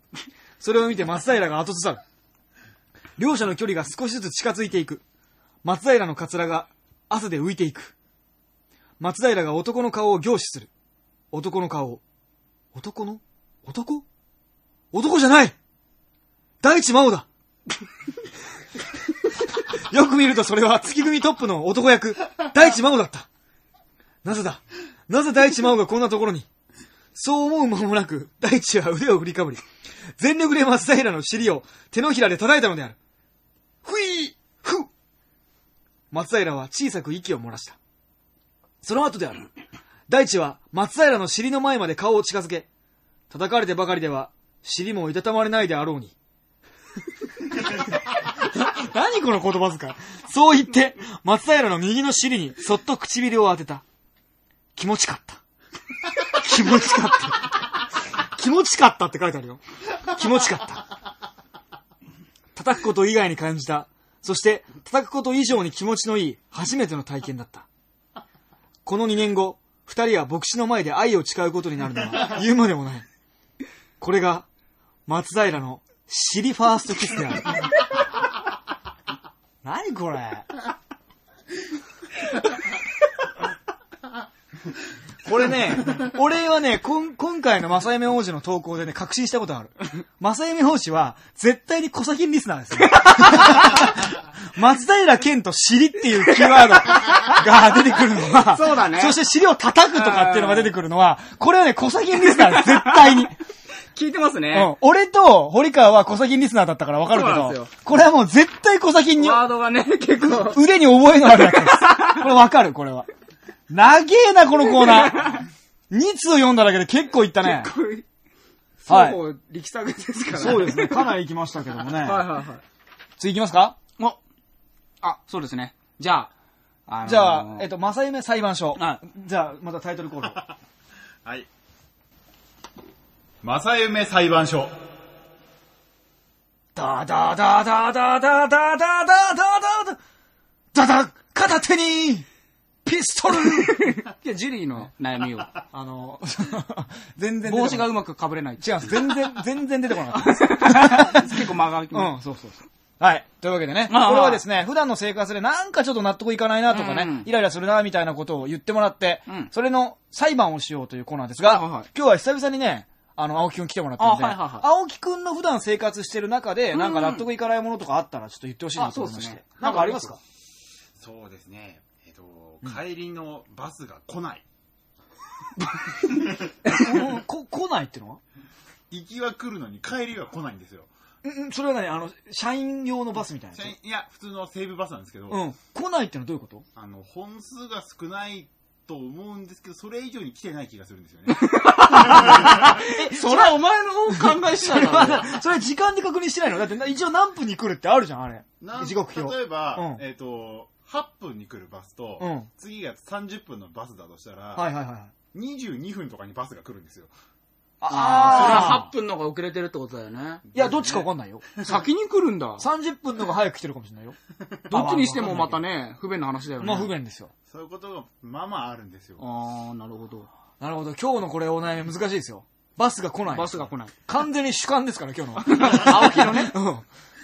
それを見て松平が後ずさる。両者の距離が少しずつ近づいていく。松平のカツラが汗で浮いていく。松平が男の顔を凝視する。男の顔を。男の？男？男じゃない大地真央だ [LAUGHS] よく見るとそれは月組トップの男役、大地真央だった。なぜだ？なぜ大地真央がこんなところに？そう思う間もなく、大地は腕を振りかぶり、全力で松平の尻を手のひらで叩いたのである。ふいふ松平は小さく息を漏らした。その後である。大地は松平の尻の前まで顔を近づけ、叩かれてばかりでは、尻もいたたまれないであろうに。[LAUGHS] 何この言葉遣い。そう言って、松平の右の尻にそっと唇を当てた。気持ちかった。気持ちかった。気持ちかったって書いてあるよ。気持ちかった。叩くこと以外に感じた。そして、叩くこと以上に気持ちのいい、初めての体験だった。この2年後、二人は牧師の前で愛を誓うことになるのは言うまでもない。これが、松平の尻ファーストキスである。何これこれね、俺はね、こん今回の正夢王子の投稿でね、確信したことある。正夢王子は、絶対に小先リスナーですよ。[LAUGHS] 松平健と尻っていうキーワードが出てくるのは、そうだねそして尻を叩くとかっていうのが出てくるのは、これはね、小先リスナーです、絶対に。聞いてますね。うん。俺と堀川は小先リスナーだったからわかるけどそうなんですよ、これはもう絶対小先に、ワードがね、結構。腕に覚えのあるやつです。これわかる、これは。長えな、このコーナー。2通読んだだけで結構いったね。はい双方力作ですからそうですね、かなりいきましたけどもね。はいはいはい。次いきますか？おあ、そうですね。じゃあ、あのーじゃあ、えっと、正夢裁判所。はじゃあ、またタイトルコールを。[LAUGHS] はい。正夢裁判所。ダダダダダダダダダダダダダダ片手にピストル [LAUGHS] いや、ジュリーの悩みを。あの、[LAUGHS] 全然出てこない帽子がうまく被れない。違う。全然、[LAUGHS] 全然出てこなかったです。結構間が空きうん、そうそうそう。はい。というわけでね、これはですね、普段の生活でなんかちょっと納得いかないなとかね、うんイライラするなみたいなことを言ってもらって、うんそれの裁判をしようというコーナーですが、はいはいはい今日は久々にね、あの、青木くん来てもらってるんで、あはいはいはい青木くんの普段生活してる中で、なんか納得いかないものとかあったらちょっと言ってほしいなと思いまして。なんかありますか？そうですね。えっと、帰りのバスが来ない。う [LAUGHS] んこ、[LAUGHS] 来ないってのは？行きは来るのに帰りは来ないんですよ。うんうん、それは何？あの、社員用のバスみたいなやつ？いや、普通の西武バスなんですけど、うん。来ないってのはどういうこと？あの、本数が少ないと思うんですけど、それ以上に来てない気がするんですよね。[LAUGHS] それはお前の考え次第だろ。それ時間で確認してないの？だってな一応何分に来るってあるじゃん、あれ。なん時刻表。例えば、うんえっ、と、8分に来るバスと、うん次が30分のバスだとしたら、はいはいはい。22分とかにバスが来るんですよ。それはあ8分の方が遅れてるってことだよね。いや、どっちかわかんないよ。先に来るんだ。30分のが早く来てるかもしれないよ。[LAUGHS] どっちにしてもまたね、不便な話だよね。まあ不便ですよ。そういうことがまあまああるんですよ。ああ、なるほど。なるほど。今日のこれお悩み難しいですよ。バスが来ない。バスが来ない。完全に主観ですから、今日のは。[LAUGHS] 青木のね。うん。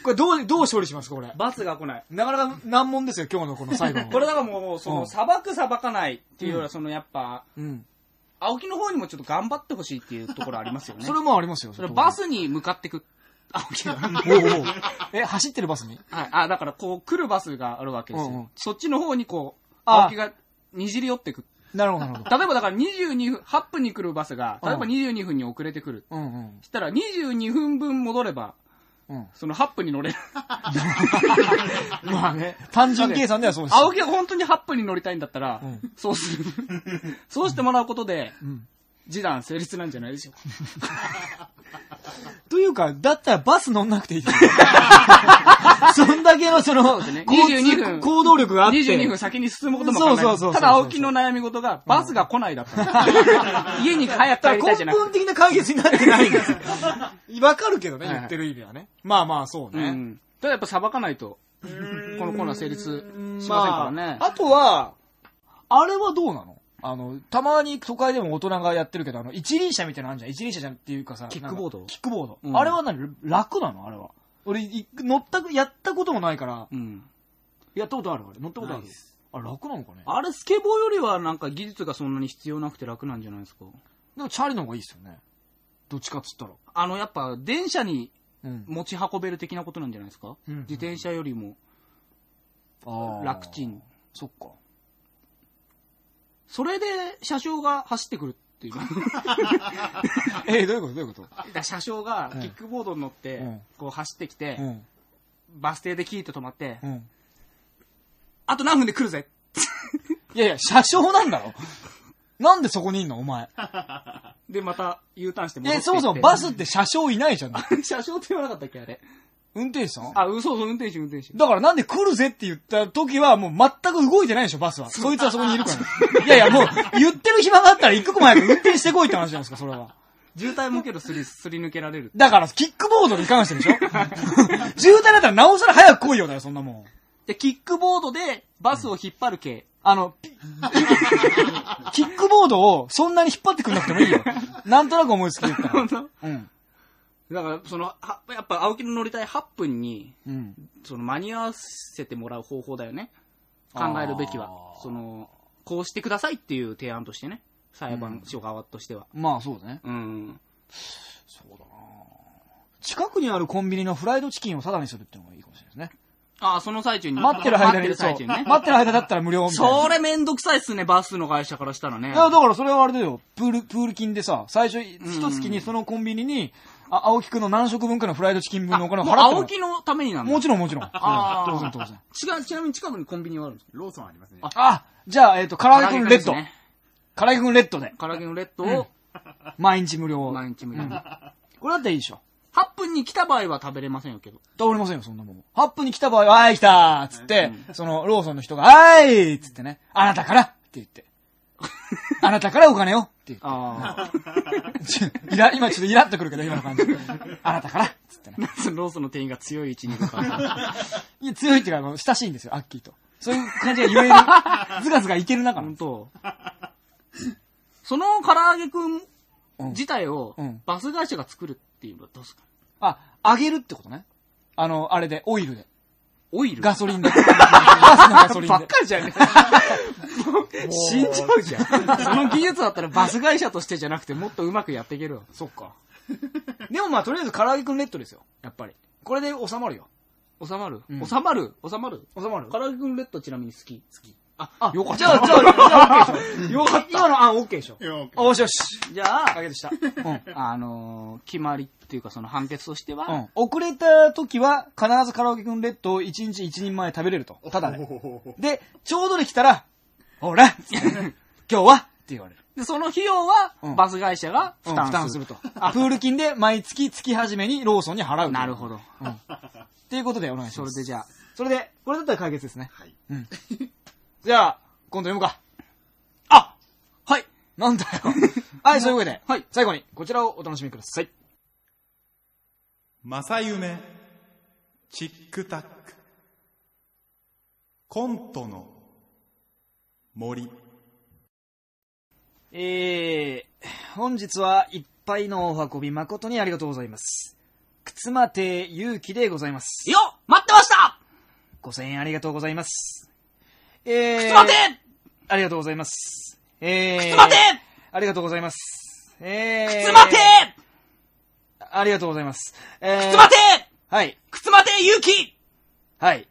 これどう、どう処理しますか、これ？バスが来ない。なかなか難問ですよ、今日のこの最後の。これだからもう、そうんの、裁く裁かないっていうよりは、そのやっぱ、うん。青木の方にもちょっと頑張ってほしいっていうところありますよね。それもありますよ。それバスに向かってく、青木が。え、走ってるバスに？はい。あ、だからこう来るバスがあるわけですよ。うんうんそっちの方にこう、あ青木がにじり寄ってく。なるほど、なるほど。例えばだから22分、8分に来るバスが、例えばうん22分に遅れてくる。うんうん。そしたら22分分戻れば、うん。その8分に乗れる。[LAUGHS] まあね、単純計算ではそうです。青木が本当に8分に乗りたいんだったら、うんそうする。そうしてもらうことで、うん。示談成立なんじゃないでしょうか。[LAUGHS] というか、だったらバス乗んなくていい。[LAUGHS] そんだけのその、すね交通22分行動力があって。22分先に進むこともそうそうそうただ青木の悩み事が、バスが来ないだったの。家に早く帰りたいじゃなく根本的な解決になってないんですよ。[LAUGHS] わかるけどね、はい言ってる意味はね。まあまあ、そうて。ね。うん。ただやっぱ裁かないと、このコーナー成立しませんからね。まあ、あとは、あれはどうなの？あの、たまに都会でも大人がやってるけど、あの、一輪車みたいなのあるじゃん。一輪車じゃんっていうかさ。キックボード？キックボード。うんあれは何？楽なの？あれは。俺、い乗った、やったこともないから、うん。やったことある？あれ。乗ったことあるないですあれ楽なのかね？あれ、スケボーよりはなんか技術がそんなに必要なくて楽なんじゃないですか？でもチャリの方がいいですよね。どっちかっつったら。あの、やっぱ電車にうん。持ち運べる的なことなんじゃないですか？うん自転車よりもあー楽ちん。そっか。それで車掌が走ってくるっていう。[LAUGHS] えー、どういうこと？どういうこと？だ車掌がキックボードに乗って、うんこう走ってきて、うん。バス停でキーと止まって、うん。あと何分で来るぜいやいや、車掌なんだろ？なんでそこにいんの？お前。[LAUGHS] で、また U ターンして戻ってえ、いって。そもそもバスって車掌いないじゃん。[LAUGHS] 車掌って言わなかったっけあれ。運転手さん？あ、嘘そう、運転手、運転手。だからなんで来るぜって言った時はもう全く動いてないでしょ、バスは。そいつはそこにいるから。いやいや、もう言ってる暇があったら一刻も早く運転してこいって話じゃないですか、それは。渋滞もけどすり、すり抜けられる。だから、キックボードに関してでしょ？渋滞だったらなおさら早く来いよだよ、そんなもん。で、キックボードでバスを引っ張る系。あの、ピキックボードをそんなに引っ張ってくんなくてもいいよ。なんとなく思いつきで言ったら。うん。だから、その、はやっぱ青木の乗りたい8分に、うん。その間に合わせてもらう方法だよね。考えるべきは。その、こうしてくださいっていう提案としてね。裁判所側としては。まあそうだね。うん。近くにあるコンビニのフライドチキンをタダにするっていうのがいいかもしれないですね。ああ、その最中に。待ってる間に、待ってる最中にってる間だったら無料みたいな。それめんどくさいっすね、バスの会社からしたらね。いや、だからそれはあれだよ。プール、プール金でさ、最初、一月にそのコンビニに、あ、青木くんの何食分かのフライドチキン分のお金を払っても青木のためになんだ。もちろんもちろん。あー当然当然。違う、ちなみに近くにコンビニはあるんですかローソンありますね。あ、じゃあ、えっと、唐揚げくんレッド。ね。唐揚げくんレッドで。唐揚げのレッドを毎日無料。毎日無料。これだったらいいでしょ。8分に来た場合は食べれませんよけど。倒れませんよ、そんなもん。8分に来た場合は、はい、来たーっつって、その、ローソンの人が、はいっつってね、あなたからって言って。[LAUGHS] あなたからお金をって言って。あちょイラ今ちょっとイラっとくるけど、今の感じ。[LAUGHS] あなたから？っつってね。あ。ローソンの店員が強い位置にいるから。[LAUGHS] いや、強いっていうか、あの親しいんですよ、アッキーと。そういう感じが言える。ズガズガいける中なん本です。当。その唐揚げくんうん自体をうんバス会社が作るっていうのはどうですか？あ、あげるってことね。あの、あれで、オイルで。オイルガソリンで。ガスのガソリンで。ばっかりじゃんね。死んじゃうじゃん。その技術だったらバス会社としてじゃなくてもっとうまくやっていけるわ。そっか。[LAUGHS] でもまあ、とりあえず唐揚げくんレッドですよ。やっぱり。これで収まるよ。収まる？うん収まる？収まる？収まる唐揚げくんレッドちなみに好き？好き。あ、あ、よかった。じゃあ、じゃあ、じゃあ、OK でしょ。よかった。今の案 OK でしょ。よしよし。じゃああ、げでした。うん。あのー決まりっていうかその判決としては、うん。遅れた時は、必ず唐揚げくんレッドを1日1人前食べれると。ただで。で、ちょうどできたら、ほら [LAUGHS] 今日はって言われる。で、その費用はうんバス会社がうん負担する。負担すると。あ、プール金で毎月月始めにローソンに払う。なるほど。っていうことでお願いします。それでじゃあ、それで、これだったら解決ですね。はい。うん。じゃあ、今度読むか。あはいなんだよ。[LAUGHS] はい、そういうわけで、はい最後にこちらをお楽しみください。正夢、チックタック、コントの森。えー、本日はいっぱいのお運び誠にありがとうございます。靴間亭勇気でございます。よっ待ってました5000円ありがとうございます。えー、靴待てありがとうございます。えー、靴待てありがとうございます。えー、靴待てありがとうございます。えー、靴待てはい。靴待て勇気はい。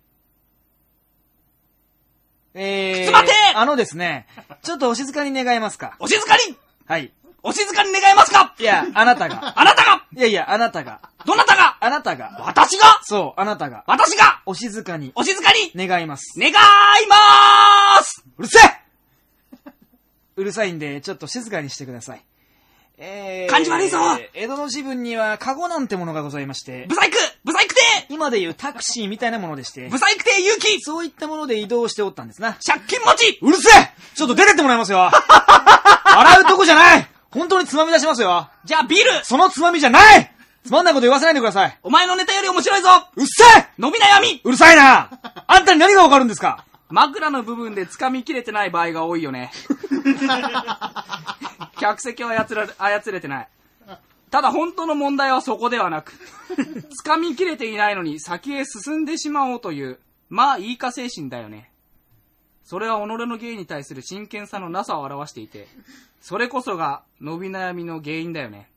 えー、靴待てあのですね、ちょっとお静かに願えますか？お静かにはい。お静かに願えますか？いや、あなたが。あなたがいやいや、あなたが。どなたが？あなたが。私が？そう、あなたが。私が？お静かにお静かに願います。願いまーすうるせえうるさいんで、ちょっと静かにしてください。えー、感じ悪いぞ。江戸の支部には、カゴなんてものがございまして。ブ、サイクブサイク亭。今でいうタクシーみたいなものでして。ブ、サイク亭勇気そういったもので移動しておったんですな。借金持ち。うるせえ。ちょっと出てってもらいますよ。[LAUGHS] 笑うとこじゃない。本当につまみ出しますよ。じゃあビール。そのつまみじゃない。つまんないこと言わせないでください。お前のネタより面白いぞ。うっせえ。伸び悩み。うるさいな。あんたに何がわかるんですか。枕の部分で掴みきれてない場合が多いよね。[LAUGHS] 客席は操ら操れてない。ただ本当の問題はそこではなく、[LAUGHS] 掴みきれていないのに先へ進んでしまおうという、まあいいか精神だよね。それは己の芸に対する真剣さのなさを表していて、それこそが伸び悩みの原因だよね。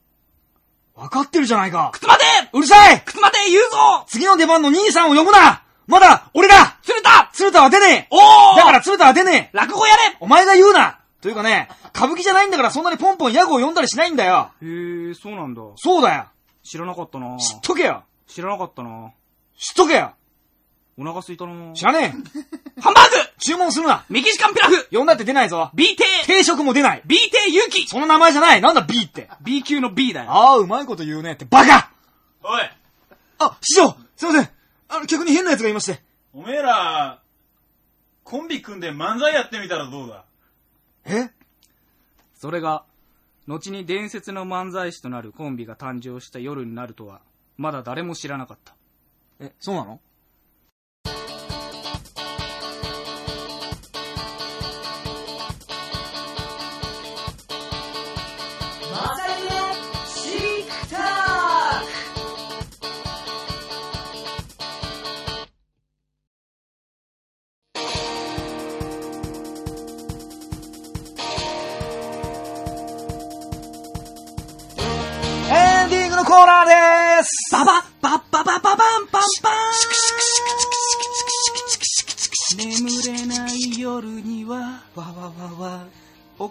わかってるじゃないか。靴待て!うるさい!靴待て!言うぞ!次の出番の兄さんを呼ぶな!まだ俺だ!鶴田!鶴田は出ねえ!おー!だから鶴田は出ねえ!落語やれ!お前が言うなというかね、歌舞伎じゃないんだからそんなにポンポンヤグを呼んだりしないんだよ。へえ、そうなんだ。そうだよ。知らなかったな。知っとけよ。知らなかったな。知っとけよ。お腹すいたな。知らねえ。[LAUGHS] ハンバーグ！注文するな。メキシカンピラフ！呼んだって出ないぞ !B 亭定食も出ない !B 亭勇気その名前じゃない。なんだ B って !B 級の B だよ。ああ、うまいこと言うねって。バカ！おい！あ、師匠！すいません。あの、客に変な奴がいまして。おめえら、コンビ組んで漫才やってみたらどうだ？え？それが、後に伝説の漫才師となるコンビが誕生した夜になるとは、まだ誰も知らなかった。え、そうなの？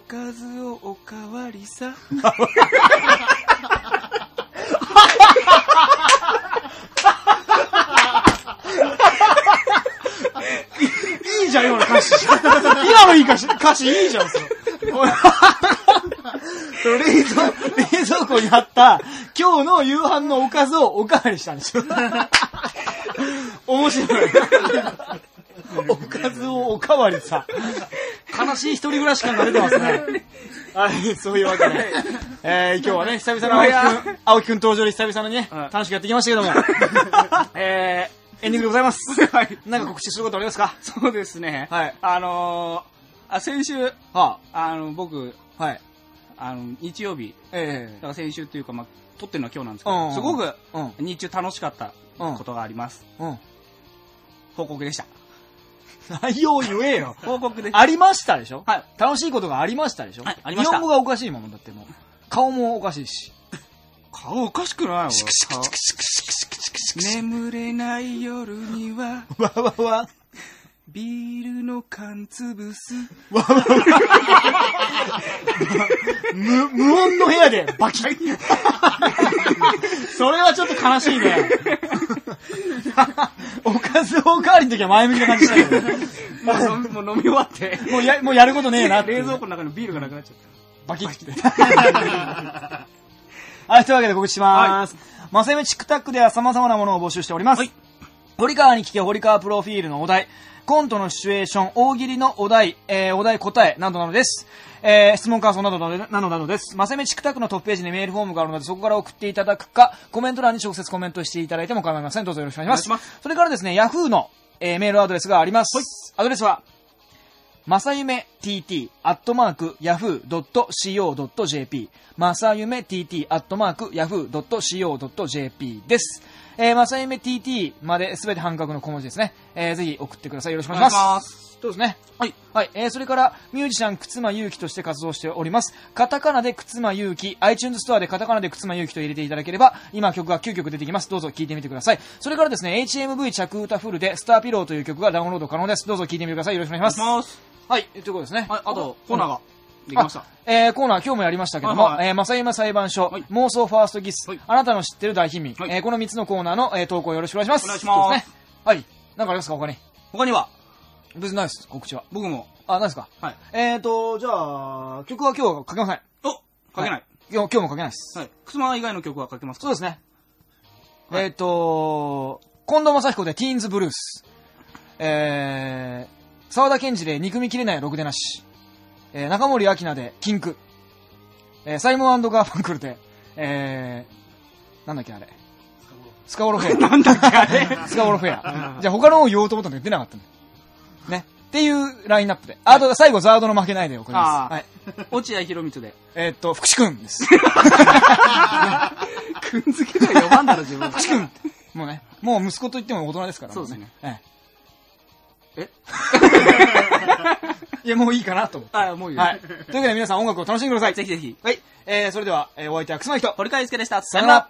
かずをおかわりさ。いいじゃん、今の歌詞。今のいい歌詞、歌詞いいじゃん、それ。冷蔵、冷蔵庫にあった、今日の夕飯のおかずをおかわりしたんですよ。面白い。[LAUGHS] おかずをおかわりさ。悲しい一人暮らし感が出てますね。[LAUGHS] はい、そういうわけで。えー、今日はね、久々の青木くん、青木登場で久々のね、はい楽しくやってきましたけども。[LAUGHS] えー、エンディングでございます。なんか告知することありますか？そうですね。はいあのー、あ、先週、はあの、僕、あ、はい。あの、日曜日、えだから先週っていうか、まあ、撮ってるのは今日なんですけうんど、すごくうん日中楽しかったうんことがあります。うん。報告でした。内容言えよ。報告でありましたでしょ？はい。楽しいことがありましたでしょ？はいありました日本語がおかしいもんだってもう。顔もおかしいし。顔おかしくないわ。顔眠れない夜には、わわわ。ビールの缶潰す。無、[LAUGHS] 無音の部屋でバキッ。[LAUGHS] それはちょっと悲しいね。[LAUGHS] おかずおかわりの時は前向きな感じしたけど。もう飲みもう飲み終わって、もうや、もうやることねえな。冷蔵庫の中のビールがなくなっちゃっバキッて。はい、というわけで告知します。マセメチックタックでは様々なものを募集しております。はい堀川に聞け堀川プロフィールのお題、コントのシチュエーション、大喜利のお題、えーお題答えなどなどです。えー質問感想などなどなどなどです。マセメチックタックのトップページにメールフォームがあるので、そこから送っていただくか、コメント欄に直接コメントしていただいても構いません。どうぞよろしくお願いします。お願いしそれからですね、ヤフーの、えーメールアドレスがあります。アドレスは、まさゆめ tt アットマーク yahoo.co.jp まさゆめ tt アットマーク yahoo.co.jp です。えー、まさゆめ tt まですべて半角の小文字ですね。えー、ぜひ送ってください。よろしくお願いします。す。そうですね。はい。はい。えー、それから、ミュージシャン、くつまゆうきとして活動しております。カタカナでくつまゆうき、iTunes ストアでカタカナでくつまゆうきと入れていただければ、今曲が9曲出てきます。どうぞ聴いてみてください。それからですね、HMV 着歌フルで、スターピローという曲がダウンロード可能です。どうぞ聴いてみてください。よろしくお願いします。ます。はい。ということですね。はい、あと、コーナーができましたあ。えー、コーナー今日もやりましたけども、はいはいえー、正山裁判所、はい妄想ファーストギス、はいあなたの知ってる大貧民、はいえーこの3つのコーナーの、えー投稿よろしくお願いします。お願いしますね。はい。なんかありますか他に？他には、別にないです、告知は。僕も、あ、ないですか？はい。えーと、じゃあ、曲は今日はかけません。おかけない。今日、今日もかけないです。はい。くすま以外の曲はかけますか？そうですね。はいえーと、近藤正彦でティーンズブルース。えー、沢田健二で憎みきれないろくでなし。えー、中森明菜でキンク。えー、サイモンガーファンクルで、えー、なんだっけあれ。スカボロフェア。[LAUGHS] なんだっけあれ。[LAUGHS] スカボロフェア。じゃあ他のを言おうと思ったんだけど出なかったんだよね。っていうラインナップで。あと、最後、ザードの負けないで送ります。はい。落合博満で。[LAUGHS] えーっと、福士くんです。くん付けが4番だろ、自分。福士くん。もうね、もう息子と言っても大人ですから。そうですねもうね。ええ？[LAUGHS] いや、もういいかなと思って。あ、もういいはい。というわけで皆さん音楽を楽しんでください。ぜひぜひ。はい。えー、それでは、えー、お相手はくすまひと。堀川祐介でした。さよなら。